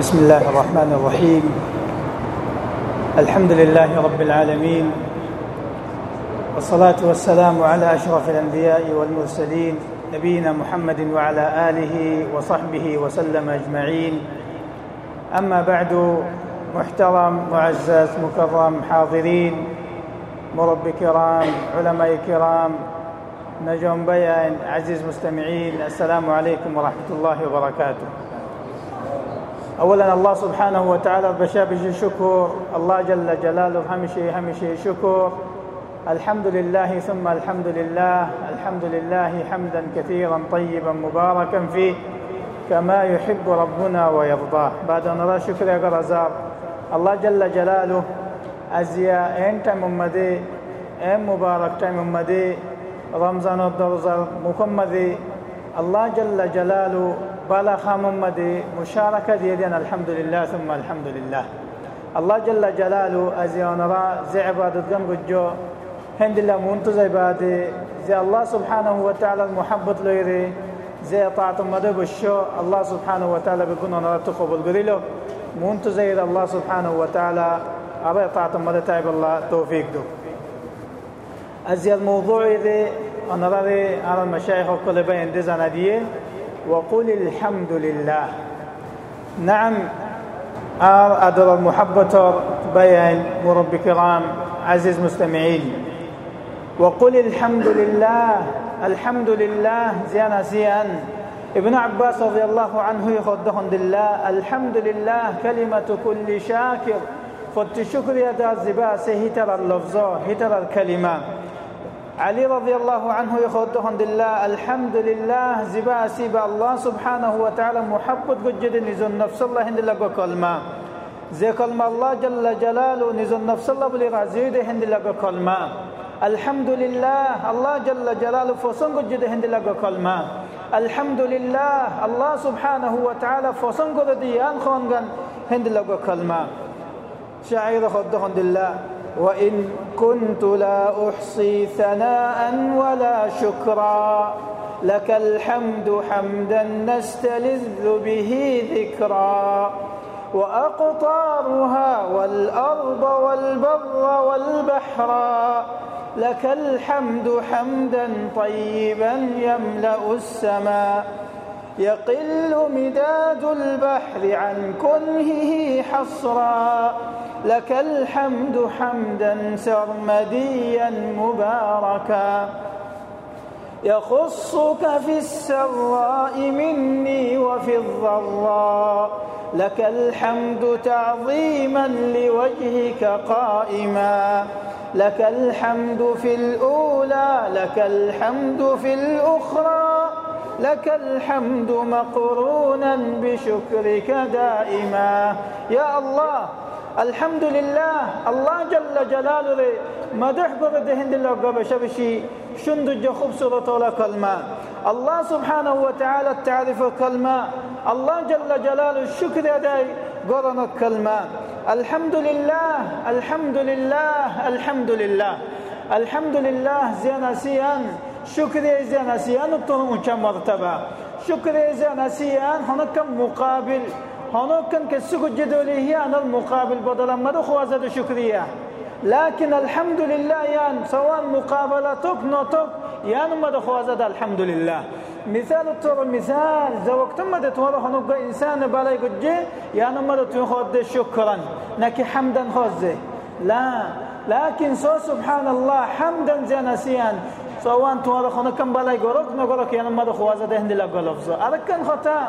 بسم الله الرحمن الرحيم. الحمد لله رب العالمين. والصلاة والسلام على أشرف الأنبياء والمرسلين نبينا محمد وعلى آله وصحبه وسلم أجمعين. أما بعد محترم معزز مكرم حاضرين مربي كرام علماء كرام نجوم بيان عزيز مستمعين السلام عليكم ورحمة الله وبركاته. اولا الله سبحانه وتعالى بشابش شكر. الله جل جلاله همشي همشي شكر. الحمد لله ثم الحمد لله. الحمد لله حمدا كثيرا طيبا مباركا فيه كما يحب ربنا ويرضاه. بعد أن نرى شكر يا غرزار الله جل جلاله ازيا انت ممدي ام مبارك ممدي رمضان الدرزر مكمدي. الله جل جلاله بالا خامم دي مشاركة ديدين الحمد لله ثم الحمد لله الله جل جلاله أزيان را زي عبادة قم جو هند الله منتزي بادي زي الله سبحانه وتعالى المحبة ليري زي طاعة مدى بشو الله سبحانه وتعالى بيكون أنا تقبل قريلو منتزي الله سبحانه وتعالى أبي طاعة مدى تايب الله توفيق دو. أزي الموضوع ذي أنا رأي على المشايخ وكل بين دي زناديه وقل الحمد لله. نعم أدر المحبة بيان مربي كرام عزيز مستمعين. وقل الحمد لله الحمد لله زيانا زيان. ابن عباس رضي الله عنه يخدهم لله الحمد لله كلمة كل شاكر. فالتشكر يدا الزبا سهتر اللفظ هتر الكلمة. علي رضي الله عنه يخوتهم لله الحمد لله زبا سيبا الله سبحانه وتعالى محبت قجد نزل نفس الله هند لقو كلمة. زي كلمة الله جل جلاله نزل نفس الله بلي رازيد هند لقو كلمة. الحمد لله الله جل جلاله فصن قجد هند لقو كلمة. الحمد لله الله سبحانه وتعالى فصن قد ديان خونغن وإن كنت لا أحصي ثناء ولا شكرا لك الحمد حمدا نستلذ به ذكرا. وأقطارها والأرض والبر والبحر لك الحمد حمدا طيبا يملأ السماء. يقل مداد البحر عن كنهه حصرا. لك الحمد حمدا سرمديا مباركا. يخصك في السراء مني وفي الضراء. لك الحمد تعظيما لوجهك قائما. لك الحمد في الأولى لك الحمد في الأخرى. لك الحمد مقرونا بشكرك دائما. يا الله الحمد لله الله جل جلاله مدح قرد هند الله قبل شبشي شند جخب سورة ولا كلمة. الله سبحانه وتعالى تعرف كلمة الله جل جلاله الشكر يداي قرن كلمة الحمد لله الحمد لله الحمد لله الحمد لله زين سيان شكر زين سيان الطن مرتبة. شكر زين سيان هناك مقابل هنوكن كسوك الجدولية أنا المقابل بدلا ما خوازة شكرية لكن الحمد لله يان سواء مقابلتك نوتك يان ما خوازة الحمد لله مثال التور مثال زوقت ما تتوارى هنوك إنسان بلا يقجي يان ما تخوض شكرا نكي حمدا خوزه لا لكن سو سبحان الله حمدا زينسيان سواء توارى هنوك بلا يقولك نقولك يان ما خوازة هندي لقلفزه أركن خطأ.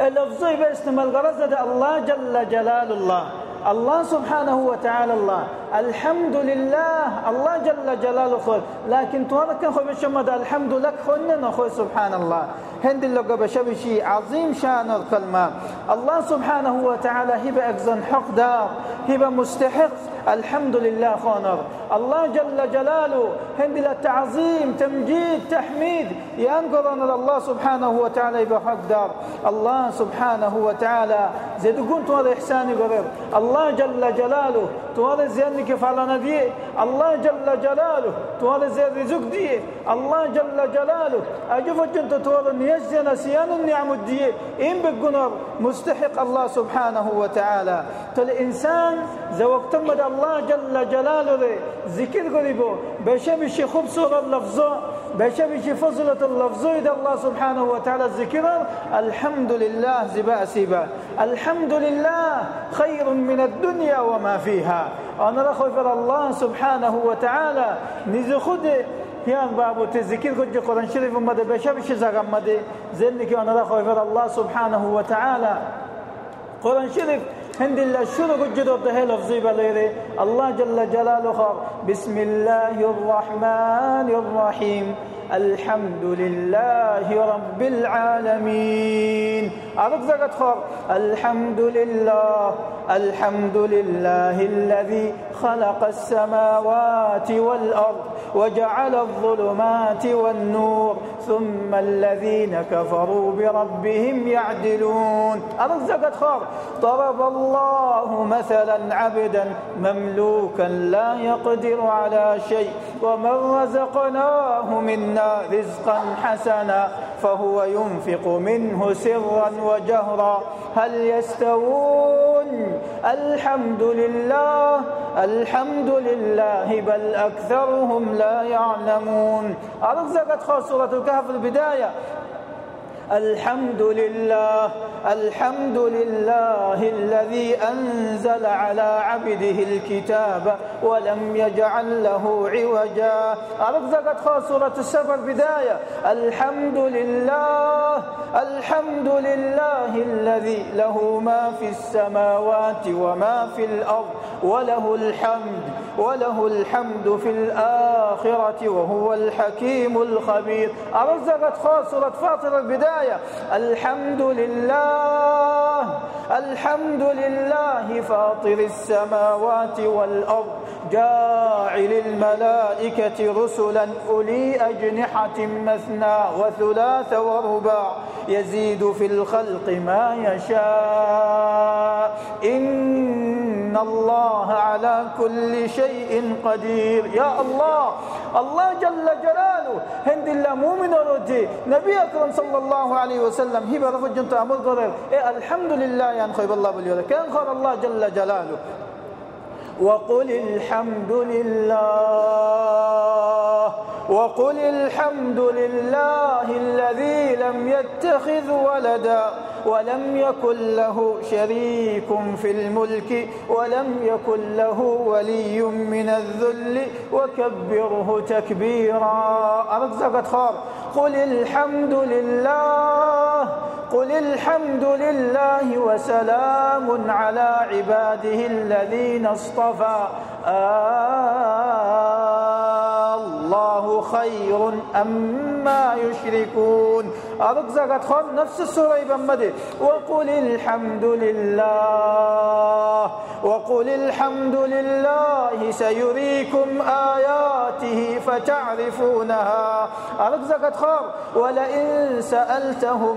لفظي باستعمال غرض الله جل جلال الله. الله سبحانه وتعالى الله. الحمد لله. الله جل جلاله خل لكن تورك خو بشمد الحمد لك خلنا خو سبحان الله هند اللغة بشبشي عظيم شان الكلمة. الله سبحانه وتعالى هبة أكزن حق دار. هبة مستحق. الحمد لله خونر الله جل جلاله. هند التعظيم تمجيد تحميد. ينقرن الله سبحانه وتعالى بحق دار. الله سبحانه وتعالى. زدقون تو هذا إحساني قرير الله جل جلاله تو زين كفالنا دي الله جل جلاله تو زين رزق دي. الله جل جلاله. أجف جنت تو هذا سيان النعم دي. إن بقنر مستحق الله سبحانه وتعالى. الإنسان زوقت مد الله جل جلاله ذكر قريبه بشبش خبص اللفظة بشبش فضلة اللفظ إذا الله سبحانه وتعالى الذكر الحمد لله زباء سيبا الحمد لله خير من الدنيا وما فيها. أنا رخوف الله سبحانه وتعالى. نزخد هيان بابو تذكير كج قرآن شريف مد بشبش زغم مد زنك أنا رخوف الله سبحانه وتعالى. قرآن شريف هند الله شنو قجدو ده لفظي بليري الله جل جلاله بسم الله الرحمن الرحيم. الحمد لله رب العالمين. عرض زغت خور. الحمد لله الحمد لله الذي خلق السماوات والأرض وجعل الظلمات والنور ثم الذين كفروا بربهم يعدلون. أرزقت خار ضرب الله مثلا عبدا مملوكا لا يقدر على شيء ومن رزقناه منا رزقا حسنا فهو ينفق منه سرا وجهرا. هل يستوون؟ الحمد لله الحمد لله بل أكثرهم لا يعلمون. أرزقت خاصة الكهف البداية. الحمد لله الحمد لله الذي أنزل على عبده الكتاب ولم يجعل له عوجا. أرزقت خاصرة السفر بداية. الحمد لله الحمد لله الذي له ما في السماوات وما في الأرض وله الحمد. وله الحمد في الآخرة وهو الحكيم الخبير. أرزقت خاصرة فاطر البداية. الحمد لله الحمد لله فاطر السماوات والأرض جاعل الملائكة رسلا أولي أجنحة مثنى وثلاث ورباع. يزيد في الخلق ما يشاء. إن الله على كل شيء قدير. يا الله الله جل جلاله. هند الله مؤمن ردي نبي أكرم صلى الله عليه وسلم. هبه رفجنت أمر قرر. إيه الحمد لله يعني خيب الله باليوم كان خير الله جل جلاله. وقل الحمد لله وقل الحمد لله الذي لم يتخذ ولدا. ولم يكن له شريك في الملك ولم يكن له ولي من الذل وكبره تكبيرا. أرزقت خار قل الحمد لله قل الحمد لله وسلام على عباده الذين اصطفى. آه. الله خير أما يشركون. أرزقت خان نفس السورة بمده وقل الحمد لله. وقل الحمد لله سيريكم آياته فتعرفونها. أرزقت خار ولئن سألتهم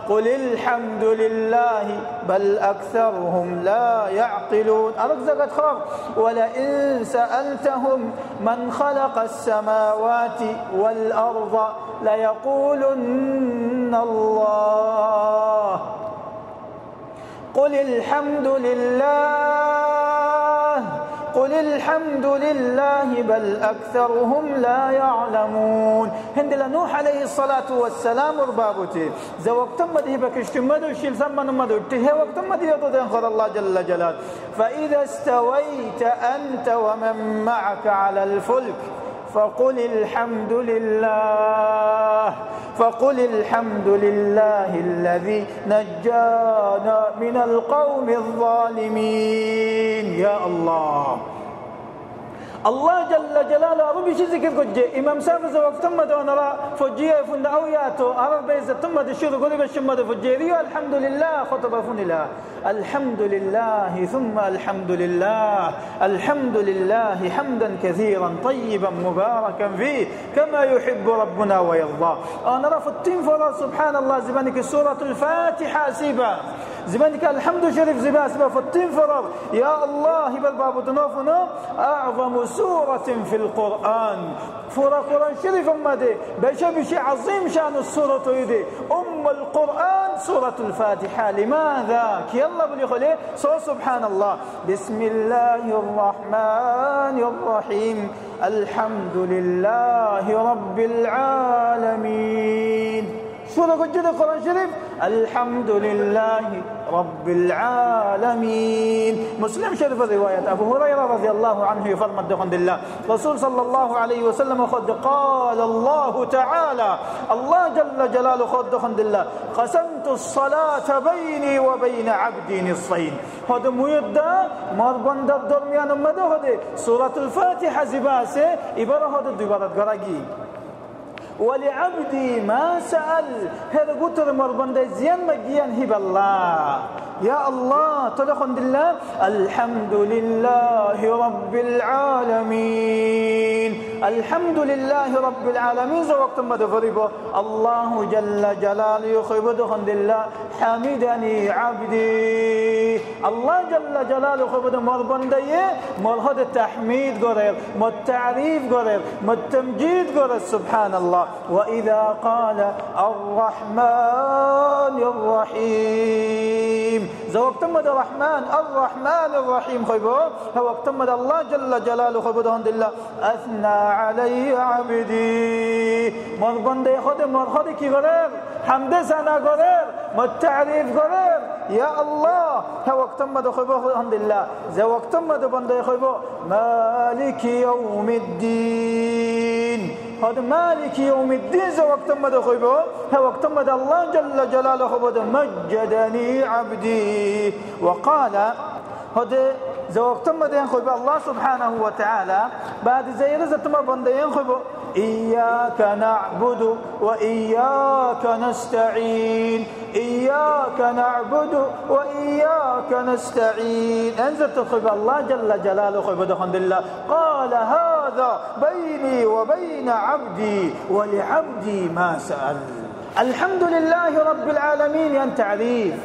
قل الحمد لله بل أكثرهم لا يعقلون. أرزقت خار ولئن سألتهم من خلق السماوات والأرض ليقولن الله. قل الحمد لله قل الحمد لله بل أكثرهم لا يعلمون. هند نوح عليه الصلاة والسلام ربابتي زي وقت مدي بكشتمد وشيل زمن مدو تيه وقت مدي يدو الله جل جلاله فإذا استويت أنت ومن معك على الفلك فقل الحمد لله فقل الحمد لله الذي نجانا من القوم الظالمين. يا الله. الله جل جلاله أبو بيشي ذكر كجي إمام سافز وقت ما دون را فجيه فند أو ياتو. أرى بيز ثم دشير قولي بشم دو فجيريو الحمد لله خطب فن الله الحمد لله ثم الحمد لله. الحمد لله حمدا كثيرا طيبا مباركا فيه. كما يحب ربنا ويرضى. أنا رفضتين فرا سبحان الله. زبانك سورة الفاتحة سيبا. زمانك الحمد شريف زبا. سبا. فتين فرر يا الله بل باب تنوفنا أعظم سورة في القرآن. فرا قرآن شريف أمدي بشا بشي عظيم شأن السورة يدي. أم القرآن سورة الفاتحة. لماذا؟ الله بلي خليه سبحان الله. بسم الله الرحمن الرحيم. الحمد لله رب العالمين. سورة قد القرآن الشريف الحمد لله رب العالمين. مسلم شرف الرواية أبو هريرة رضي الله عنه يفرمد دخل الله رسول صلى الله عليه وسلم قد قال الله تعالى الله جل جلاله قد دخل الله قسمت الصلاة بيني وبين عبدي نصفين. هذا ميدا مربند الدرميان مده هذا سورة الفاتحة زباسة. إبارة هذا دبارة قرقي ولعبدي ما سأل. هذا قتر مربند زيان مجيان هب الله. يا الله تدخل الله الحمد لله رب العالمين. الحمد لله رب العالمين. زوقت ما دفربه الله جل جلاله يخيب. دخل الله حمدني عبدي. الله جل جلاله خيب مربند مرهد التحميد قرير. متعريف قرير. متمجيد قرير. سبحان الله وإذا قال الرحمن الرحيم. زوقت مد الرحمن الرحمن الرحيم. خيبو وقت مد الله جل جلاله. خيبو دهند الله أثنى علي عبدي. مربند خود مرخد كي غرر حمد سنا غرر متعريف غرر يا الله وقت مد خيبو الحمد لله زوقت مد بند خيبو هذا مالك يوم الدين ز وقت ما دخيبه وقت ما الله جل جلاله خبد مجدني عبدي. وقال هذا ز وقت ما دين خيبه الله سبحانه وتعالى. بعد زي رزت ما بندين خيبه إياك نعبد وإياك نستعين. إياك نعبد وإياك نستعين. أنزلت خب الله جل جلاله خب دخل الله قال هذا بيني وبين عبدي ولعبدي ما سأل. الحمد لله رب العالمين. أن تعريف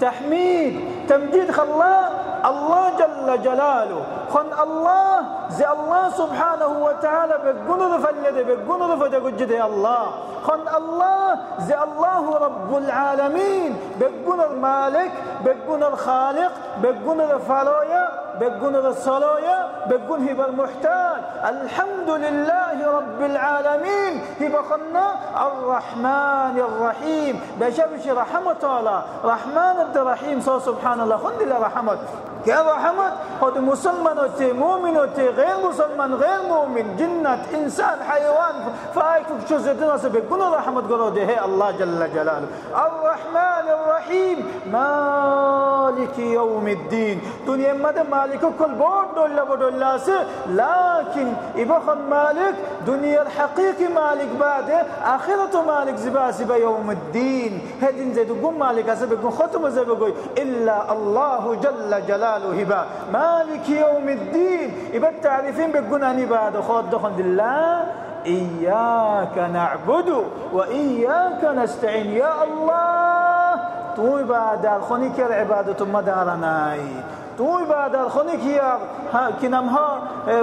تحميد. تمجيد خلاه الله جل جلاله. خن الله زي الله سبحانه وتعالى بقنر فلد بقنر فدقجد الله. خن الله زي الله رب العالمين بقنر مالك بقنر خالق بقنر فلويا بقنر الصلايا بقن هبة المحتاج. الحمد لله رب العالمين. هبة خنا الرحمن الرحيم. بشبش رحمة الله. رحمن الرحيم. سبحان الله خن الله رحمة كيف رحمت هذا مسلمان وتي مؤمن وتي غير مسلمان غير مؤمن جنة إنسان حيوان فايك شو زدنا سبقنا رحمت قرده هي الله جل جلاله الرحمن الرحيم مالك يوم الدين دنيا مدى مالك كل بود ولا بود لكن إبخن مالك دنيا الحقيقي مالك بعد آخرة مالك زبا زبا يوم الدين هدين زيد قم مالك أسبق ختم زبقوي إلا الله جل جلاله هبا مالك يوم الدين. يبقى التعريفين بقنا نباد خود دخل الله إياك نعبد وإياك نستعين. يا الله تو بعد الخنيك العبادة مدارناي تو بعد الخنيك يا كنمها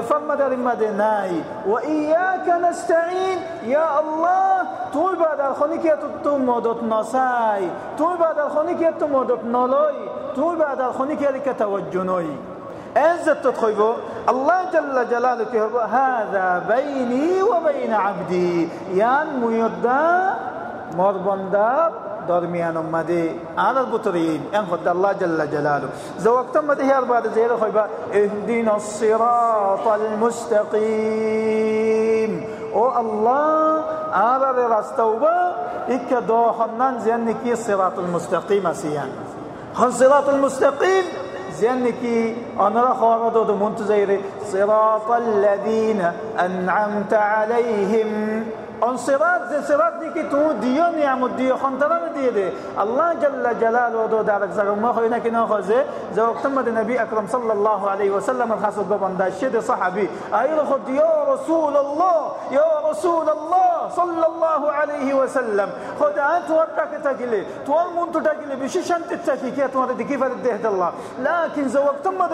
فرمدر مدناي وإياك نستعين يا الله تو بعد الخنيك يا تو مدت نساي تو بعد الخنيك يا تو مدت نلوي تو بعد الخوني كذلك توجنوي أنزل تدخيبو الله جل جلاله هذا بيني وبين عبدي يان ميدا مربندار درمیان اومده على البطرين إن خد الله جل جلاله. زوقت ما هي بعد زي خيبا اهدنا الصراط المستقيم. أو الله على راستوبا إك دوخنان زينكي الصراط المستقيم سيان. خن صراط المستقيم زينكي أنا را خوانا دو منتظر صراط الذين أنعمت عليهم. On sirat ze sirat di ki tu diyo ni'amut diyo khantara diye de Allah jalla jalal do darak zaga ma khoina ki na khoze ze waqt mad nabi akram sallallahu alayhi wa sallam al khasu go banda shid sahabi ay kho diyo rasul Allah ya rasul Allah sallallahu alayhi wa sallam khoda ant warta ke tagile tu mun tu tagile bishi shant taki ki tu de ki far de Allah lakin ze waqt mad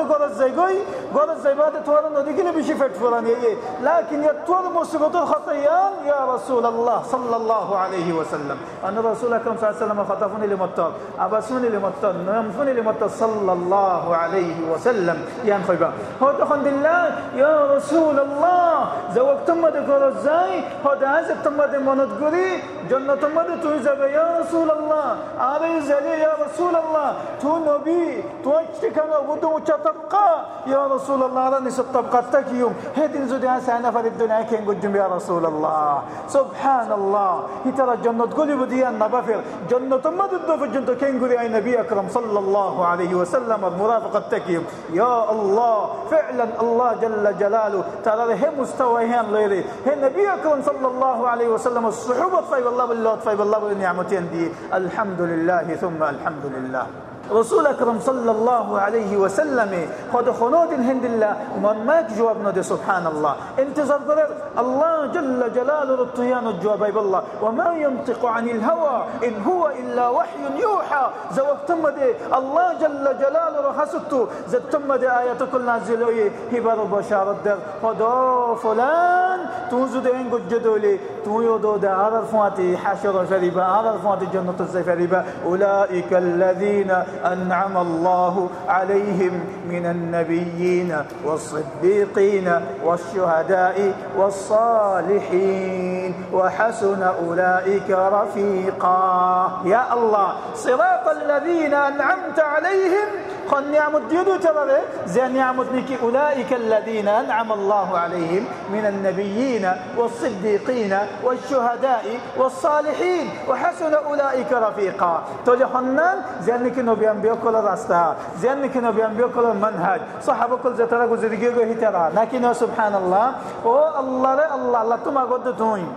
رسول الله صلى الله عليه وسلم. أن رسول أكرم صلى الله عليه وسلم خطفني لمطر أبسوني لمطر نمفني لمطر صلى الله عليه وسلم. يا خيبا هو تخند الله يا رسول الله. زوجتم ذكر الزاي هذا هذا تم منت غري جنة مد توزب يا رسول الله. عليه زلي يا رسول الله. تو نبي. تو اشتكنا ودو تبقى يا رسول الله. راني ستبقى تكيوم. هدين زودي سنة في الدنيا كين قدام يا رسول الله. سبحان الله ترى جنة كل بدي النبافر جنة ما تدف جنة قولي أي نبي أكرم صلى الله عليه وسلم المرافقة تكيم يا الله فعلا الله جل جلاله ترى هي مستويين ليري هي نبي أكرم صلى الله عليه وسلم الصحوبة طيب الله بالله طيب الله بالنعمتين دي الحمد لله ثم الحمد لله رسول اکرم صلی الله علیه و سلم خود خنود هند الله من ما جواب نده سبحان الله انتظر قرر الله جل جلاله رطيان الجواب بالله وما ينطق عن الهوى إن هو إلا وحي يوحى زوقتم دي الله جل جلاله رخصته زدتم دي آيات كل نازلوه هبر بشارة در۔ خدا فلان توزو دي انگو جدولي تو يودو دي عرر فواتي حشر فريبا عرر فواتي جنة الزفريبا أولئك الذين أنعم الله عليهم من النبيين والصديقين والشهداء والصالحين وحسن أولئك رفيقا. يا الله صراط الذين أنعمت عليهم خن نعمت ديدو ترى زي نعمت نكي أولئك الذين أنعم الله عليهم من النبيين والصديقين والشهداء والصالحين وحسن أولئك رفيقا. تولي حنان زي نبي أنبياء كل راستا زي نكي نبي أنبياء كل منهج. صحابة كل زترى گزرگی گو هترى لكن سبحان الله أو الله الله الله تما قد توين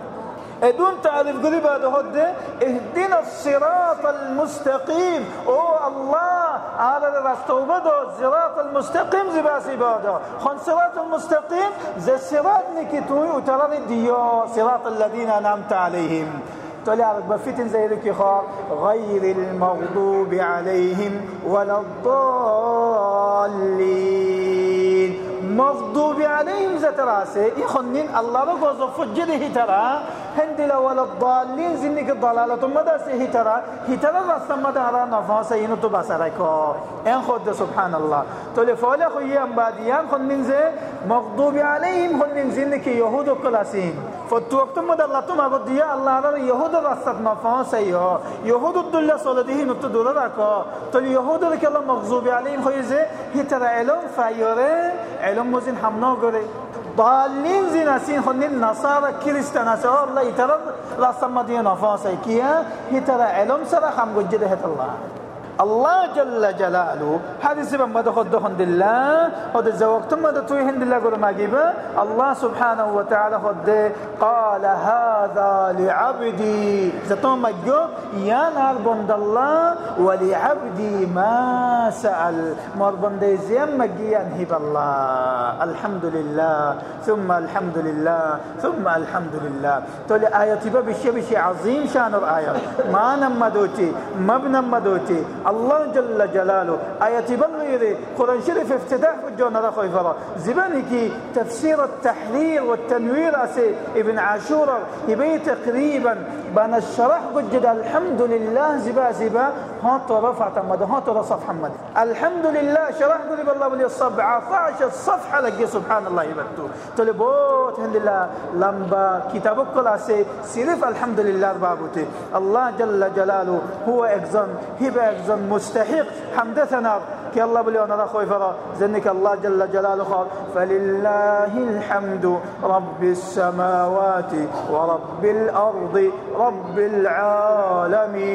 ادون تعرف قريبا هد اهدنا الصراط المستقيم أو الله على الرستوبة الصراط المستقيم زباسي بادا. خن صراط المستقيم زي الصراط نكتوي وترى ديو صراط الذين انعمت عليهم عرق بفتن زي لك غير المغضوب عليهم ولا الضالين. مغضوب عليهم زتراسي يخنين الله بقوز فجده ترى هندلا ولا الضالين زنك الضلالة مدى سيه ترى هترى رسم مدى على نفاسه. ينو تبصركو إن خد سبحان الله. تولي فولا خويا بعديان خنين زي مغضوب عليهم خنين زنك يهود كلاسين فتوقتم مدلتم اگو دیا الله را یهود راست مفاهیم یا یهود دل سالدهی نتو دوره رکا تو یهود را که الله مغضوب علیم خویزه هیتر علم فیاره. علم مزین هم نگره زین زینسین خونین نصار کریستن است. الله ایتر راست مدیه نفاسه کیه؟ هیتر علم سر هم گجده هت الله. الله جل جلاله. هذه سبب ما دخل دخل الله هذا زوجت ما توي هند الله قول ما جيبه. الله سبحانه وتعالى خد قال هذا لعبدي. زتوم ما جو يا نار بند الله ولعبدي ما سأل. مر بند زيم مجيان هب الله. الحمد لله ثم الحمد لله ثم الحمد لله. تولي آية بشي بشي عظيم شان الآية. ما نمدوتي ما بنمدوتي الله جل جلاله. آية بلغيري قرآن شريف افتتاح الجونة رخوي فرا. زبانكي تفسير التحرير والتنوير أسي. ابن عاشور يبي تقريبا بان الشرح قد الحمد لله زبا زبا هات رفع تمد هات صف محمد. الحمد لله شرح قد الله بلي الصبع 17 صفحة لقي سبحان الله يبتو. تلبوت هند الله لمبا كتابك كل أسي سيرف الحمد لله بابوتي الله جل جلاله هو اكزن هبه اكزن مستحق كي الله بلي أنا خوي فرا. زنك الله جل جلاله فلله الحمد رب السماوات ورب الأرض رب العالمين.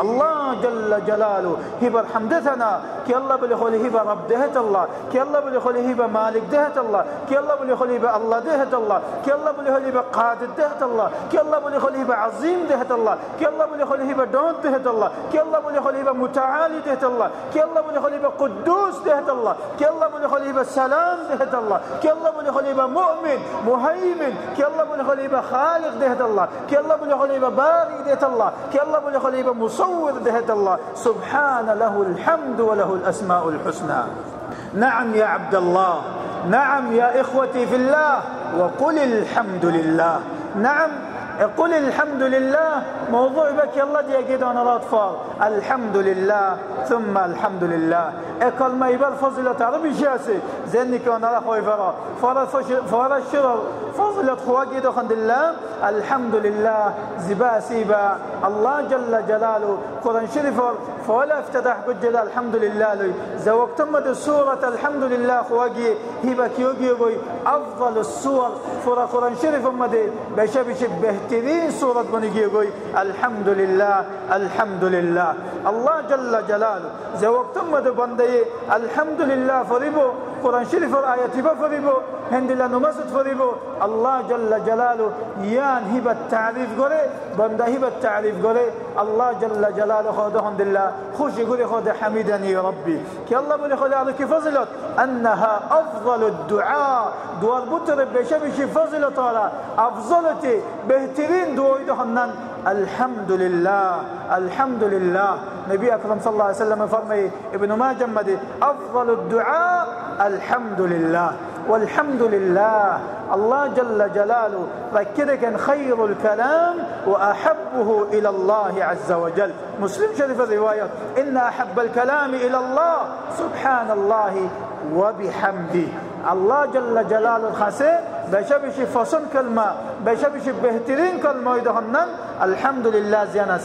الله جل جلاله هبر حمدتنا. كي الله بلي خولي هبة رب دهت الله. كي الله بلي خولي هبة مالك دهت الله. كي الله بلي خولي هبة الله دهت الله. كي الله بلي خولي هبة قادر دهت الله. كي الله بلي خولي هبة عظيم دهت الله. كي الله بلي خولي هبة دون دهت الله. كي الله بلي خولي هبة متعالي دهت الله. كي الله خولي هبة قدوس دهت الله كي الله بلي خولي هبة سلام دهت الله كي الله بلي خولي هبة مؤمن مهيمن كي الله بلي خولي هبة خالق دهت الله كي الله بلي خولي هبة باري دهت الله كي الله بلي خولي هبة مصور دهت الله. سبحان له الحمد وله الأسماء الحسنى. نعم يا عبد الله نعم يا إخوتي في الله وقل الحمد لله. نعم قل الحمد لله موضوع بك يلا دي أنا الأطفال الحمد لله ثم الحمد لله. أقل ما يبال فضلة عربي شاسي زينك أنا أخوي فرا. فرا الشرر فضلة خواجي خند الله. الحمد لله. زبا سيبا. الله جل جلاله. قرآن شريف فولا افتتح قد الحمد لله لي. زوقت مد سورة الحمد لله خواجي هبا كيوغي أفضل السور. فرا قرآن شريف مد بشبش به بهترین صورت گوی الحمد لله الحمد لله الله جل جلاله. زه وقتم مده بنده الحمد لله فریبو قرآن شریف آیتی فریبو هندلا نمازت فریبو الله جل جلاله یان هبت تعریف گره بنده هبت تعریف گره الله جل جلاله خود هند الله خوشی گره خود حمیدنی ربی که الله بلی خود على فضلت أنها أفضل الدعاء. دوار بطر بشبش فضلت على أفضلتي. بهترين دوار دهنن. الحمد لله الحمد لله نبي أكرم صلى الله عليه وسلم فرمي ابن ما جمد أفضل الدعاء الحمد لله والحمد لله الله جل جلاله ركدك خير الكلام وأحبه إلى الله عز وجل مسلم شريف الرواية إن أحب الكلام إلى الله سبحان الله وبحمده الله جل جلاله الخسي بشبش فصل كلمة بشبش بهترين يدهنن الحمد لله زيانا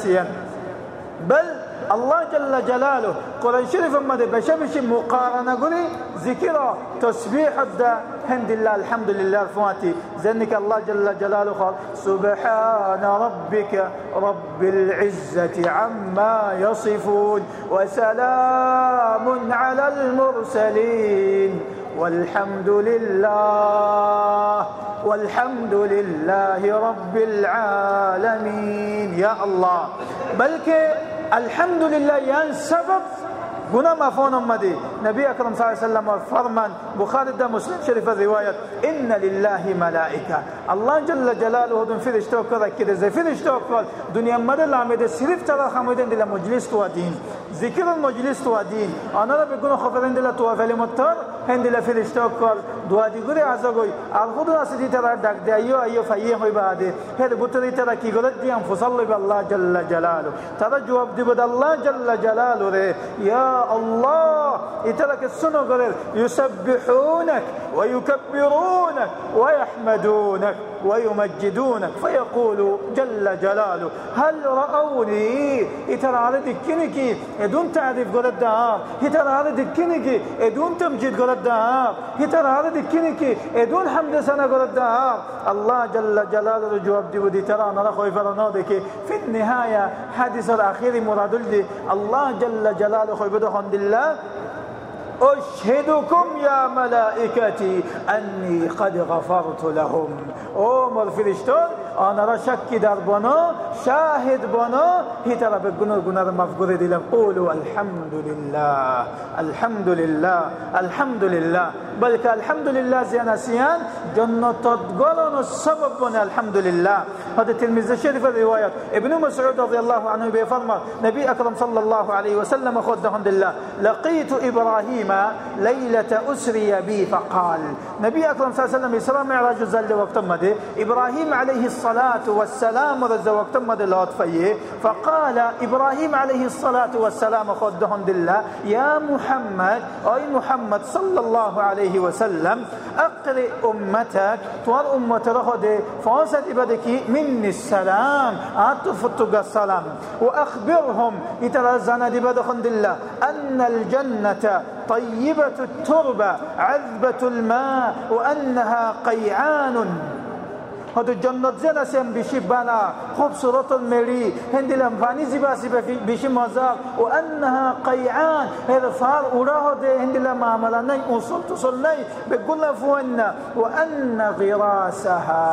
بل الله جل جلاله قرآن شريف مده بشبش مقارنة قولي ذكرى تسبيح الدا هند الله الحمد لله الفواتي زنك الله جل جلاله قال سبحان ربك رب العزة عما يصفون وسلام على المرسلين والحمد لله والحمد لله رب العالمين. يا الله. بلك الحمد لله ين سبب گناه مفهوم آمده نبی اکرم صلی الله علیه وسلم فرمان بخاری ده مسلم شریف روایت إن لله ملائکه الله جل جلاله دون فرشته کرد که ده فرشته کرد دنیا مدل آمده صرف ترا خمودن دل مجلس تو دین ذکر المجلس تو دین آنها را بگن خفرند دل تو فعل متر هند دل فرشته کرد دعا دیگر از گوی. الخود اسدی ترا دک ده ایو ایو فیه ہوئی بعد هر بوتری ترا کی گلت دی ام فصل بالله جل جلاله. ترا جواب دی بد الله جل جلاله یا الله يترك السنة قال يسبحونك ويكبرونك ويحمدونك ويمجدونك. فيقول جل جلاله هل رأوني؟ يترى على دكينك يدون تعرف قول الدهار. على دكينك يدون تمجد قول الدهار. على دكينك يدون حمد سنة قول الدهار. الله جل جلاله جواب دي ودي ترى أنا خوي فرنودك. في النهاية حديث الأخير مراد الله جل جلاله خوي بدو الحمد لله أشهدكم يا ملائكتي أني قد غفرت لهم. أمر فرشتون أنا رشك در بنا شاهد بنا هي ترى بگناه گناه مفقود دلم قولوا الحمد لله الحمد لله الحمد لله. بل الحمد لله زيانسيان جنة تدقلن السبب بنا الحمد لله. هذا تلميذ الشريف الرواية ابن مسعود رضي الله عنه بفرما نبي أكرم صلى الله عليه ليلة أسري بي فقال. نبي أكرم صلى الله عليه وسلم إسراء معراج زل وقت مده إبراهيم عليه الصلاة والسلام رز وقت مده فقال إبراهيم عليه الصلاة والسلام خد الحمد لله يا محمد أي محمد صلى الله عليه وسلم أقرئ أمتك. توار أمة رخده. فانسد إبادك مني السلام. أتفتق السلام. وأخبرهم. إترازنا دبادخن الله أن الجنة طيبة التربة عذبة الماء وأنها قيعان হয়তো জন্নত যেন আছে বেশি বানা খুবসুরত মেরি হেন্দিলাম পানি জিবা সিবা বেশি মজা ও আন্নাহা কাইআন হের ফার উড়া হদে হেন্দিলাম মামলা নাই উসল তুসল নাই বেগুলা ফুয়ান্না ও আন্না গিরাসাহা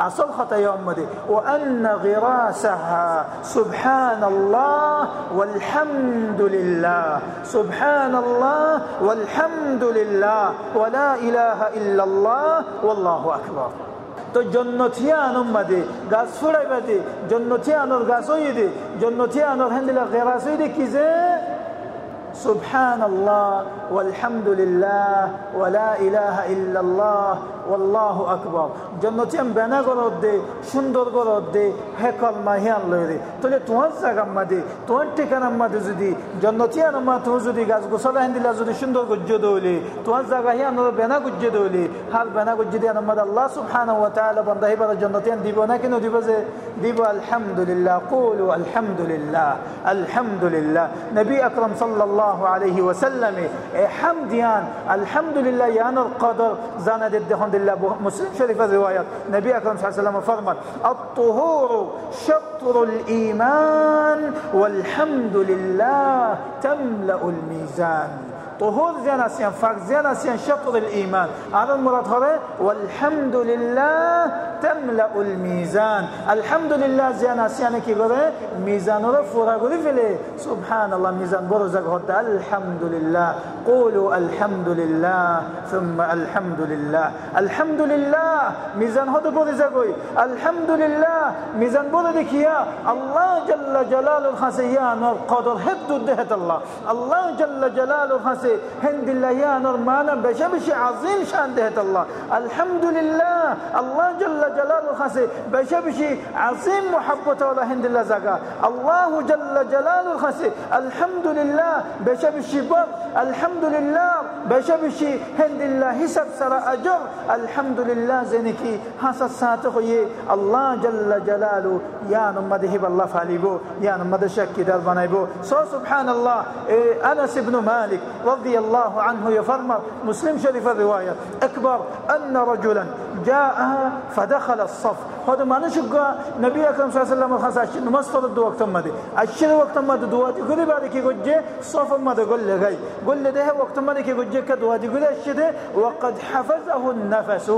أصل خطأ يوم دي وأن غراسها سبحان الله والحمد لله سبحان الله والحمد لله ولا إله إلا الله والله أكبر তো জন্য থিয়া আনম মাদে গাছ ফুড়াই বাদে জন্য থিয়া আনর গাছ হইয়ে দে জন্য থিয়া আনর হ্যান্দিলা গেরাস হইয়ে দে কি যে سبحان الله والحمد لله ولا إله إلا الله والله أكبر جنتي أم بنا غرض دي شندر غرض دي هكال المهيان هي دي تولي توانسا غم دي توانتي كان ما دي زدي جنتي أنا ما توزدي غاز قصلا هند الله زدي شندر غجو دولي توانسا غهي أنا بنا غجو دولي حال بنا غجو دي الله سبحانه وتعالى بندهي برا جنتي أن ديبونا كنو ديبو زي ديبو الحمد لله قولوا الحمد لله الحمد لله نبي أكرم صلى الله الله عليه وسلم حمديان الحمد لله يان القدر زاند الدهند الله مسلم شريف الروايات نبي أكرم صلى الله عليه وسلم فرمى الطهور شطر الإيمان والحمد لله تملأ الميزان أسيان فرق زين أسيان شطر الإيمان. هذا المراد هذا والحمد لله تملأ الميزان. الحمد لله زين أسيان كي قرأ ميزان قرأ فيلي. سبحان الله ميزان برزق هذا. الحمد لله. قولوا الحمد لله ثم الحمد لله. الحمد لله ميزان هذا برزق الحمد لله ميزان برزق يا الله جل جلاله الخسيان القدر هد دهت الله. الله جل جلاله ذاته هند الله يا نرمانا بشبش عظيم شان دهت الله. الحمد لله الله جل جلاله خسي بشبش عظيم محبته ولا هند الله زكا الله جل جلاله خسي الحمد لله بشبش بر الحمد لله بشبش هند الله حسب سر أجر. الحمد لله زنكي حسد ساتخي الله جل جلاله يا نمد هب الله فاليبو يا نمد شك در بنايبو. سو سبحان الله إيه أنس بن مالك رضي الله عنه يفرمر. مسلم شريف الرواية. أكبر أن رجلا جاءها فدخل الصف. هذا ما نشق نبي أكرم صلى الله عليه وسلم الخاص نماز فرد وقت مدي الشر وقت مدي دواتي قولي بعد كي قد صف مدي قل لي غي. قل لي ده وقت مدي كي قد كدواتي قل الشده وقد حفظه النفس.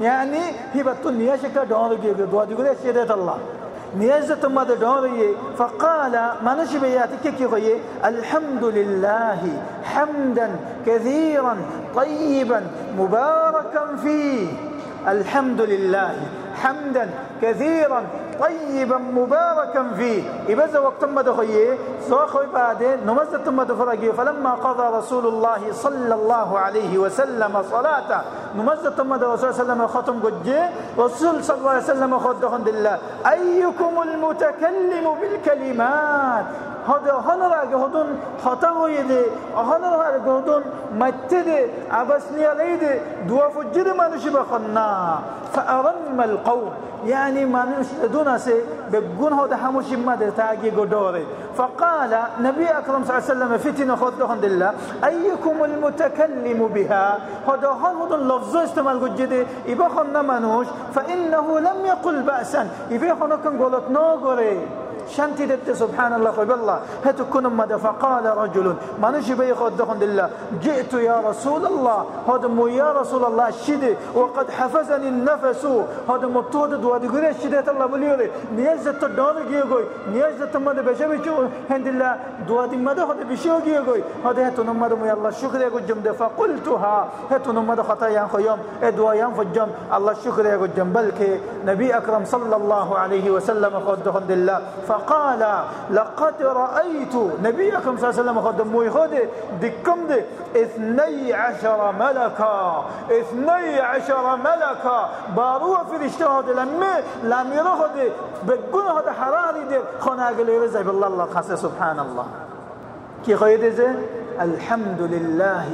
يعني هبتون يشك دور دواتي قل الشده الله نيزة ماذا دوري فقال ما نشي بياتك كي الحمد لله حمدا كثيرا طيبا مباركا فيه. الحمد لله حمدا كثيرا طيبا مباركا فيه. إبزا وقت ما دخيه سوخي بعدين نمزة ما دفرقه فلما قضى رسول الله صلى الله عليه وسلم صلاة نمزة ما رسول صلى الله عليه وسلم ختم قد رسول صلى الله عليه وسلم خد الله. أيكم المتكلم بالكلمات؟ هذا هنرا جهدون خطا ويدي هنرا جهدون متدي عبسني عليه دوا فجر ما نشبه خنا فأرم القوم. يعني ما دون سي بقون هذا حموش ما تاجي قدوري فقال نبي أكرم صلى الله عليه وسلم فتن خذ لهم الله أيكم المتكلم بها. هذا هذا اللفظ استعمال إبا خنا منوش فإنه لم يقل بأسا كان قولت نوغري شانتي دت سبحان الله قل بالله هتو كنم فقال رجل ما نجي بي خود الله جئت يا رسول الله. هاد مو يا رسول الله شدي وقد حفزني النفس. هذا مطود دواد غري شدي الله بليوري نيز دت دون جيغوي نيز دت مد بشوي شو هند الله دواد مد هذا بشو جيغوي هذا هتو نم مد الله شكر يا جم دفا قلتها هتو نم مد خطايا خيوم. ادوا يان فجم. الله شكر يا جم بلكي نبي أكرم صلى الله عليه وسلم خود الله فقال لقد رأيت نبيكم صلى الله عليه وسلم خدموا يخد دكم دي اثني عشر ملكا اثني عشر ملكا. باروه في الاجتهاد لما لم يرخد بقول هذا حراري دي خنا قال رزق بالله الله خاصه سبحان الله. كي خيد الحمد لله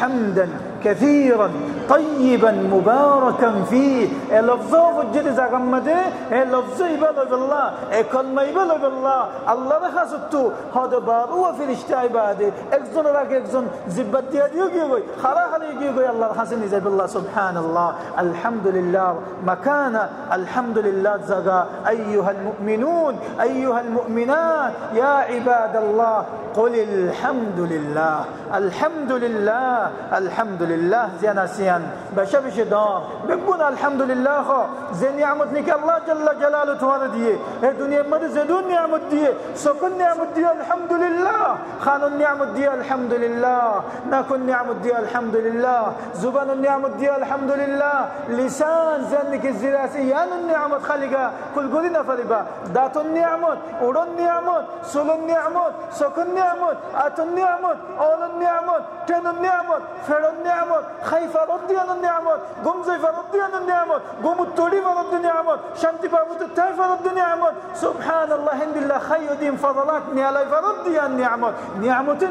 حمدا كثيرا طيبا مباركا فيه لفظه فجد زغمده لفظه يبلغ بالله كلمه يبلغ بالله الله رخصتو هذا بارو فرشته عباده একজন রাগে একজন জিব্বাত দিয়া দিও গিয়ে গই খারা খালি গিয়ে গই আল্লাহর হাসিন নিজাবিল্লাহ সুবহানাল্লাহ আলহামদুলিল্লাহ মাকানা আলহামদুলিল্লাহ জাগা আইয়ুহাল মুমিনুন আইয়ুহাল মুমিনাত ইয়া ইবাদাল্লাহ قل الحمد لله الحمد لله الحمد لله زينا سيان. بشا بش دار. بقول الحمد لله خو. زين نعمت نك الله جل جلاله توار دية. الدنيا مد زدون نعمت دية. سكن نعمت دية الحمد لله خان النعمت دية الحمد لله نكون نعمت دية الحمد لله زبان النعمت دية الحمد لله لسان زنك الزراسي. يان النعمت خلقا. كل قولنا فربا دات النعمت ورن النعمت سل النعمت سكن النعمت ات النعمت اول النعمت تن النعمت فر النعمت خيف رديان النعمت قم زي فرديان النعمت قم التولي فرد النعمت شانتي بابوت التاي فرد النعمت سبحان الله هند الله خيو دين فضلات نيالاي فرديان النعمت نعمت. نعمت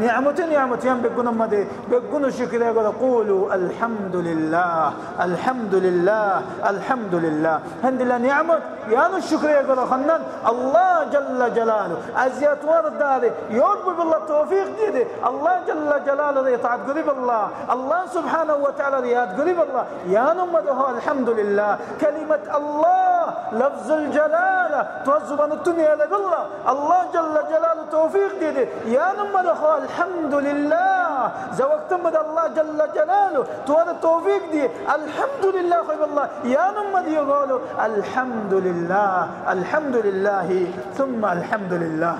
نعمت نعمت يام بقون مدي بقون الشكر يقول قولوا الحمد لله الحمد لله الحمد لله هند الله نعمت. يانو الشكر يقول خنان. الله جل جلاله. أزيات ورد هذه يربي بالله توفيق دي الله جل جلاله يطاعت قريب الله. الله سبحانه وتعالى رياد قريب الله. يا نمده الحمد لله كلمة الله لفظ الجلالة. توزب عن الدنيا بالله. الله جل جلاله توفيق دي يا نمده الحمد لله زوجت مد الله جل جلاله. تواد التوفيق دي. الحمد لله خيب الله. يا نمد يقولوا الحمد لله الحمد لله ثم الحمد لله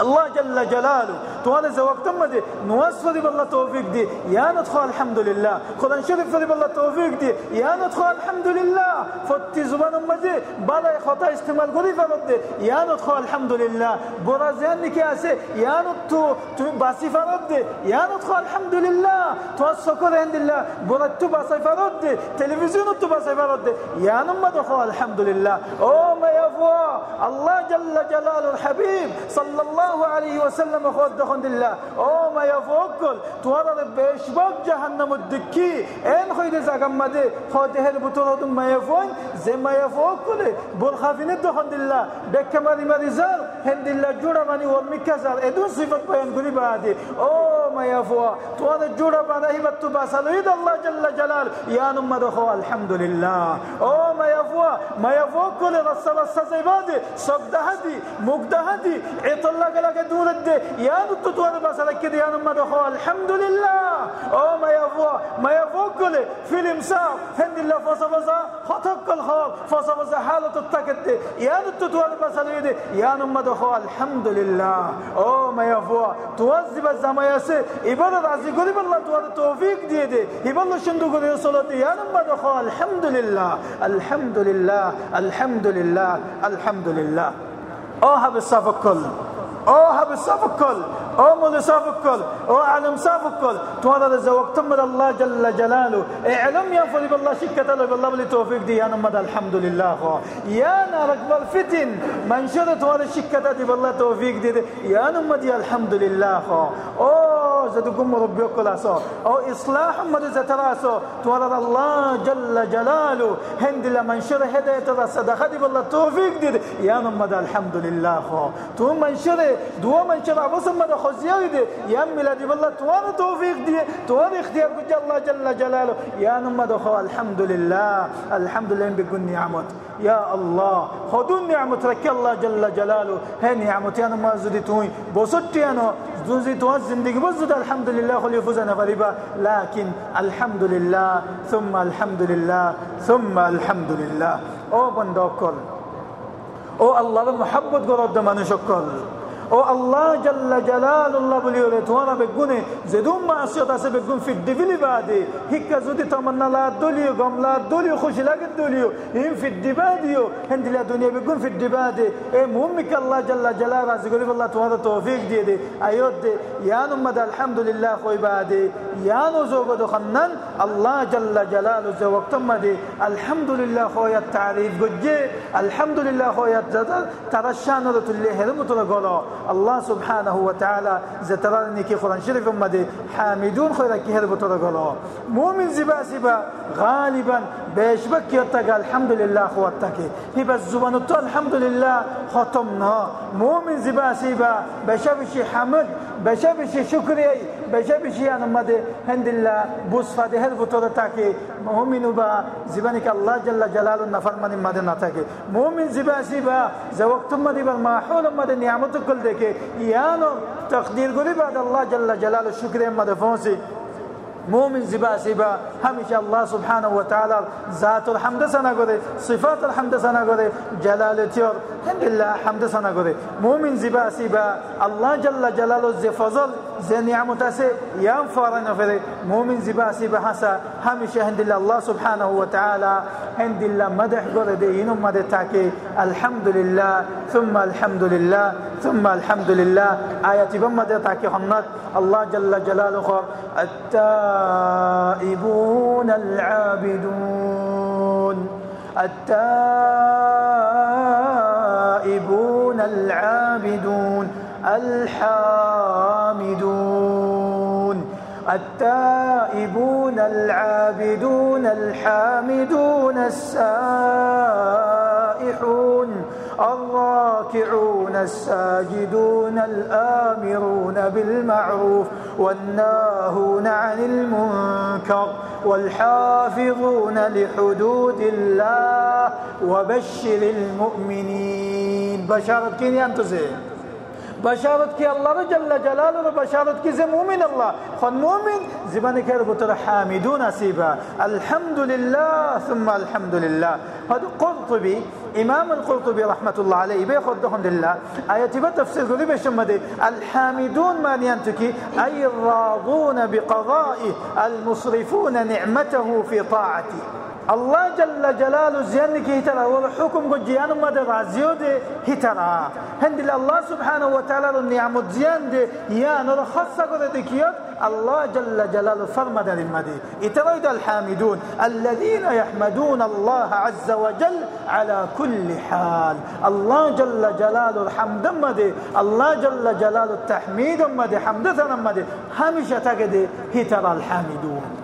الله جل جلاله. توانا زوقت مدي نوصف دي بالله توفيق دي. يا ندخل الحمد لله. قرآن شريف دي بالله توفيق دي. يا ندخل الحمد لله. فتي زبان مدي بلا خطا استعمال قولي فرد يا ندخل الحمد لله. برازيان نكاسي يا ندتو باسي فرد يا ندخل الحمد لله. توسكر عند الله. برتو باسي فرد تلفزيون تو باسي فرد يا نمدخل الحمد لله. أو ما يفوا الله جل جلاله الحبيب صلى الله الله عليه وسلم خود دخن الله أو ما يفوكل توارد بيشبك جهنم الدكي ان خيد زغمده خود هل بطولد ما يفون زي ما يفوكل بول خافين دخن الله دك مري مريزار هند الله جوڑا ماني ومكسر ادون صفات بيان غني بعد أو ما يفوا توارد جوڑا بنا هبت باسل يد الله جل جلال يا نم دخو الحمد لله أو ما يفوا ما يفوكل رسل السزيبادي صدهدي مقدهدي الله لك دور الدي يا نتطور بسلك يا نما دخو الحمد لله. أو ما يفو ما يفو كل فيلم سا هند الله فصا فصا خطق الخوف فصا فصا حالة التكت يا نتطور بسلك يا نما دخو الحمد لله. أو ما يفو توزب الزمايسي إبادة عزي قريب الله تواد توفيق دي دي. إبادة شندو قريب صلاة. يا نما دخو الحمد لله. الحمد لله. الحمد لله. الحمد لله. أو هب الصف كله أو هب سافكل أو مول سافكل أو علم سافكل توانا زوقت من الله جل جلاله. اعلم يا فضل بالله شكة بالله بلي توفيق دي. أنا مدى الحمد لله. يا نارك بالفتن من شرط وأنا شكة دي بالله توفيق دي, دي. يا نمدي الحمد لله. أو زدكم ربي كلاسو أو إصلاح مدى زتراسو توانا الله جل جلاله. هند لمن شر هداية صدقة دي بالله توفيق دي, دي. يا نمدى الحمد لله. تو من شر دو من شرع بسم مدى خزيوي دي يا ميلادي بالله توان توفيق دي توان اختيار قد الله جل جلاله. يا نمد خو الحمد لله الحمد لله بكل نعمت. يا الله خذوا نعمت رك الله جل جلاله. هي نعمت يا ما زدتوي بوسط أنا زوزي توان زندگي بزد الحمد لله خلي فوزنا غريبا لكن الحمد لله ثم الحمد لله ثم الحمد لله. أو بندوكل. أو الله محبت قرب من شكر أو الله جل جلال الله بليوري توانا بگونه زدون معصيت اسه بگون في الدبل بعد هيك زودي تمنى لا دوليو غم لا دوليو خوش لا دوليو هم في الدباديو هند لا دنيا بگون في الدباد اي مهمك الله جل جلاله عز وجل الله توانا توفيق دي دي ايود دي يا نمد الحمد لله خوي بعد يا نزوغ دخنن الله جل جلاله زو وقت مدي الحمد لله خويا التعريف الله سبحانه وتعالى زتراني كي قرآن شريف مدي حامدون خيرا كي هرب ترغلو. مؤمن زبا سبا غالبا بيشبك يتقى الحمد لله خواتك هبا الزبان الحمد لله ختمنا مؤمن زبا سبا بشبشي حمد بشبشي شكري بشبشي أنا مدي هند الله بوس فادي هرب ترتاكي مؤمن با زبانك الله جل جلاله نفر من مدي نتاكي مؤمن زبا سبا زوقت مدي بالماحول مدي نعمت كل دكي يانو تقدير قولي بعد الله جل جلاله شكر مدي فونسي مؤمن زبا سبا هميشه الله سبحانه وتعالى ذات الحمد سنا غده صفات الحمد سنا غده جلالتيور الحمد لله حمد سنا غده مؤمن زبا سبا الله جل جلاله ز ز نعمت سه يام فارن فره مؤمن زبا سبا حسا. هميشه لله الله سبحانه وتعالى الحمد لله مدح غده ينو مدح تاكي. الحمد لله ثم الحمد لله ثم الحمد لله. آيات بمدح تاكي حمد. الله جل جلاله التائبون العابدون. التائبون العابدون. الحامدون التائبون العابدون الحامدون السائحون الراكعون الساجدون الآمرون بالمعروف والناهون عن المنكر والحافظون لحدود الله وبشر المؤمنين. بشارة كين ينتزين بشارت کی الله جل جلاله بشارت کی زه مؤمن الله. خود مؤمن زبان كده بتر حامدون سيبا الحمد لله ثم الحمد لله. هذا قرطبي إمام القرطبي رحمة الله عليه بياخذ دهن لله. ايتي بتفسير قولي بشمدي الحامدون ما ينتكي أي الراضون بقضائه المصرفون نعمته في طاعته. الله جل جلاله زيانك هترا والحكم جيان مدى رازيو دي هترا هند الله سبحانه وتعالى النعم زيان دي يا نور خاصة قد دكيات الله جل جلاله فرمد المدي. اتريد الحامدون الذين يحمدون الله عز وجل على كل حال. الله جل جلاله الحمد مدي الله جل جلاله التحميد مدي حمد ثنا مدي همشة تجد هترا الحامدون.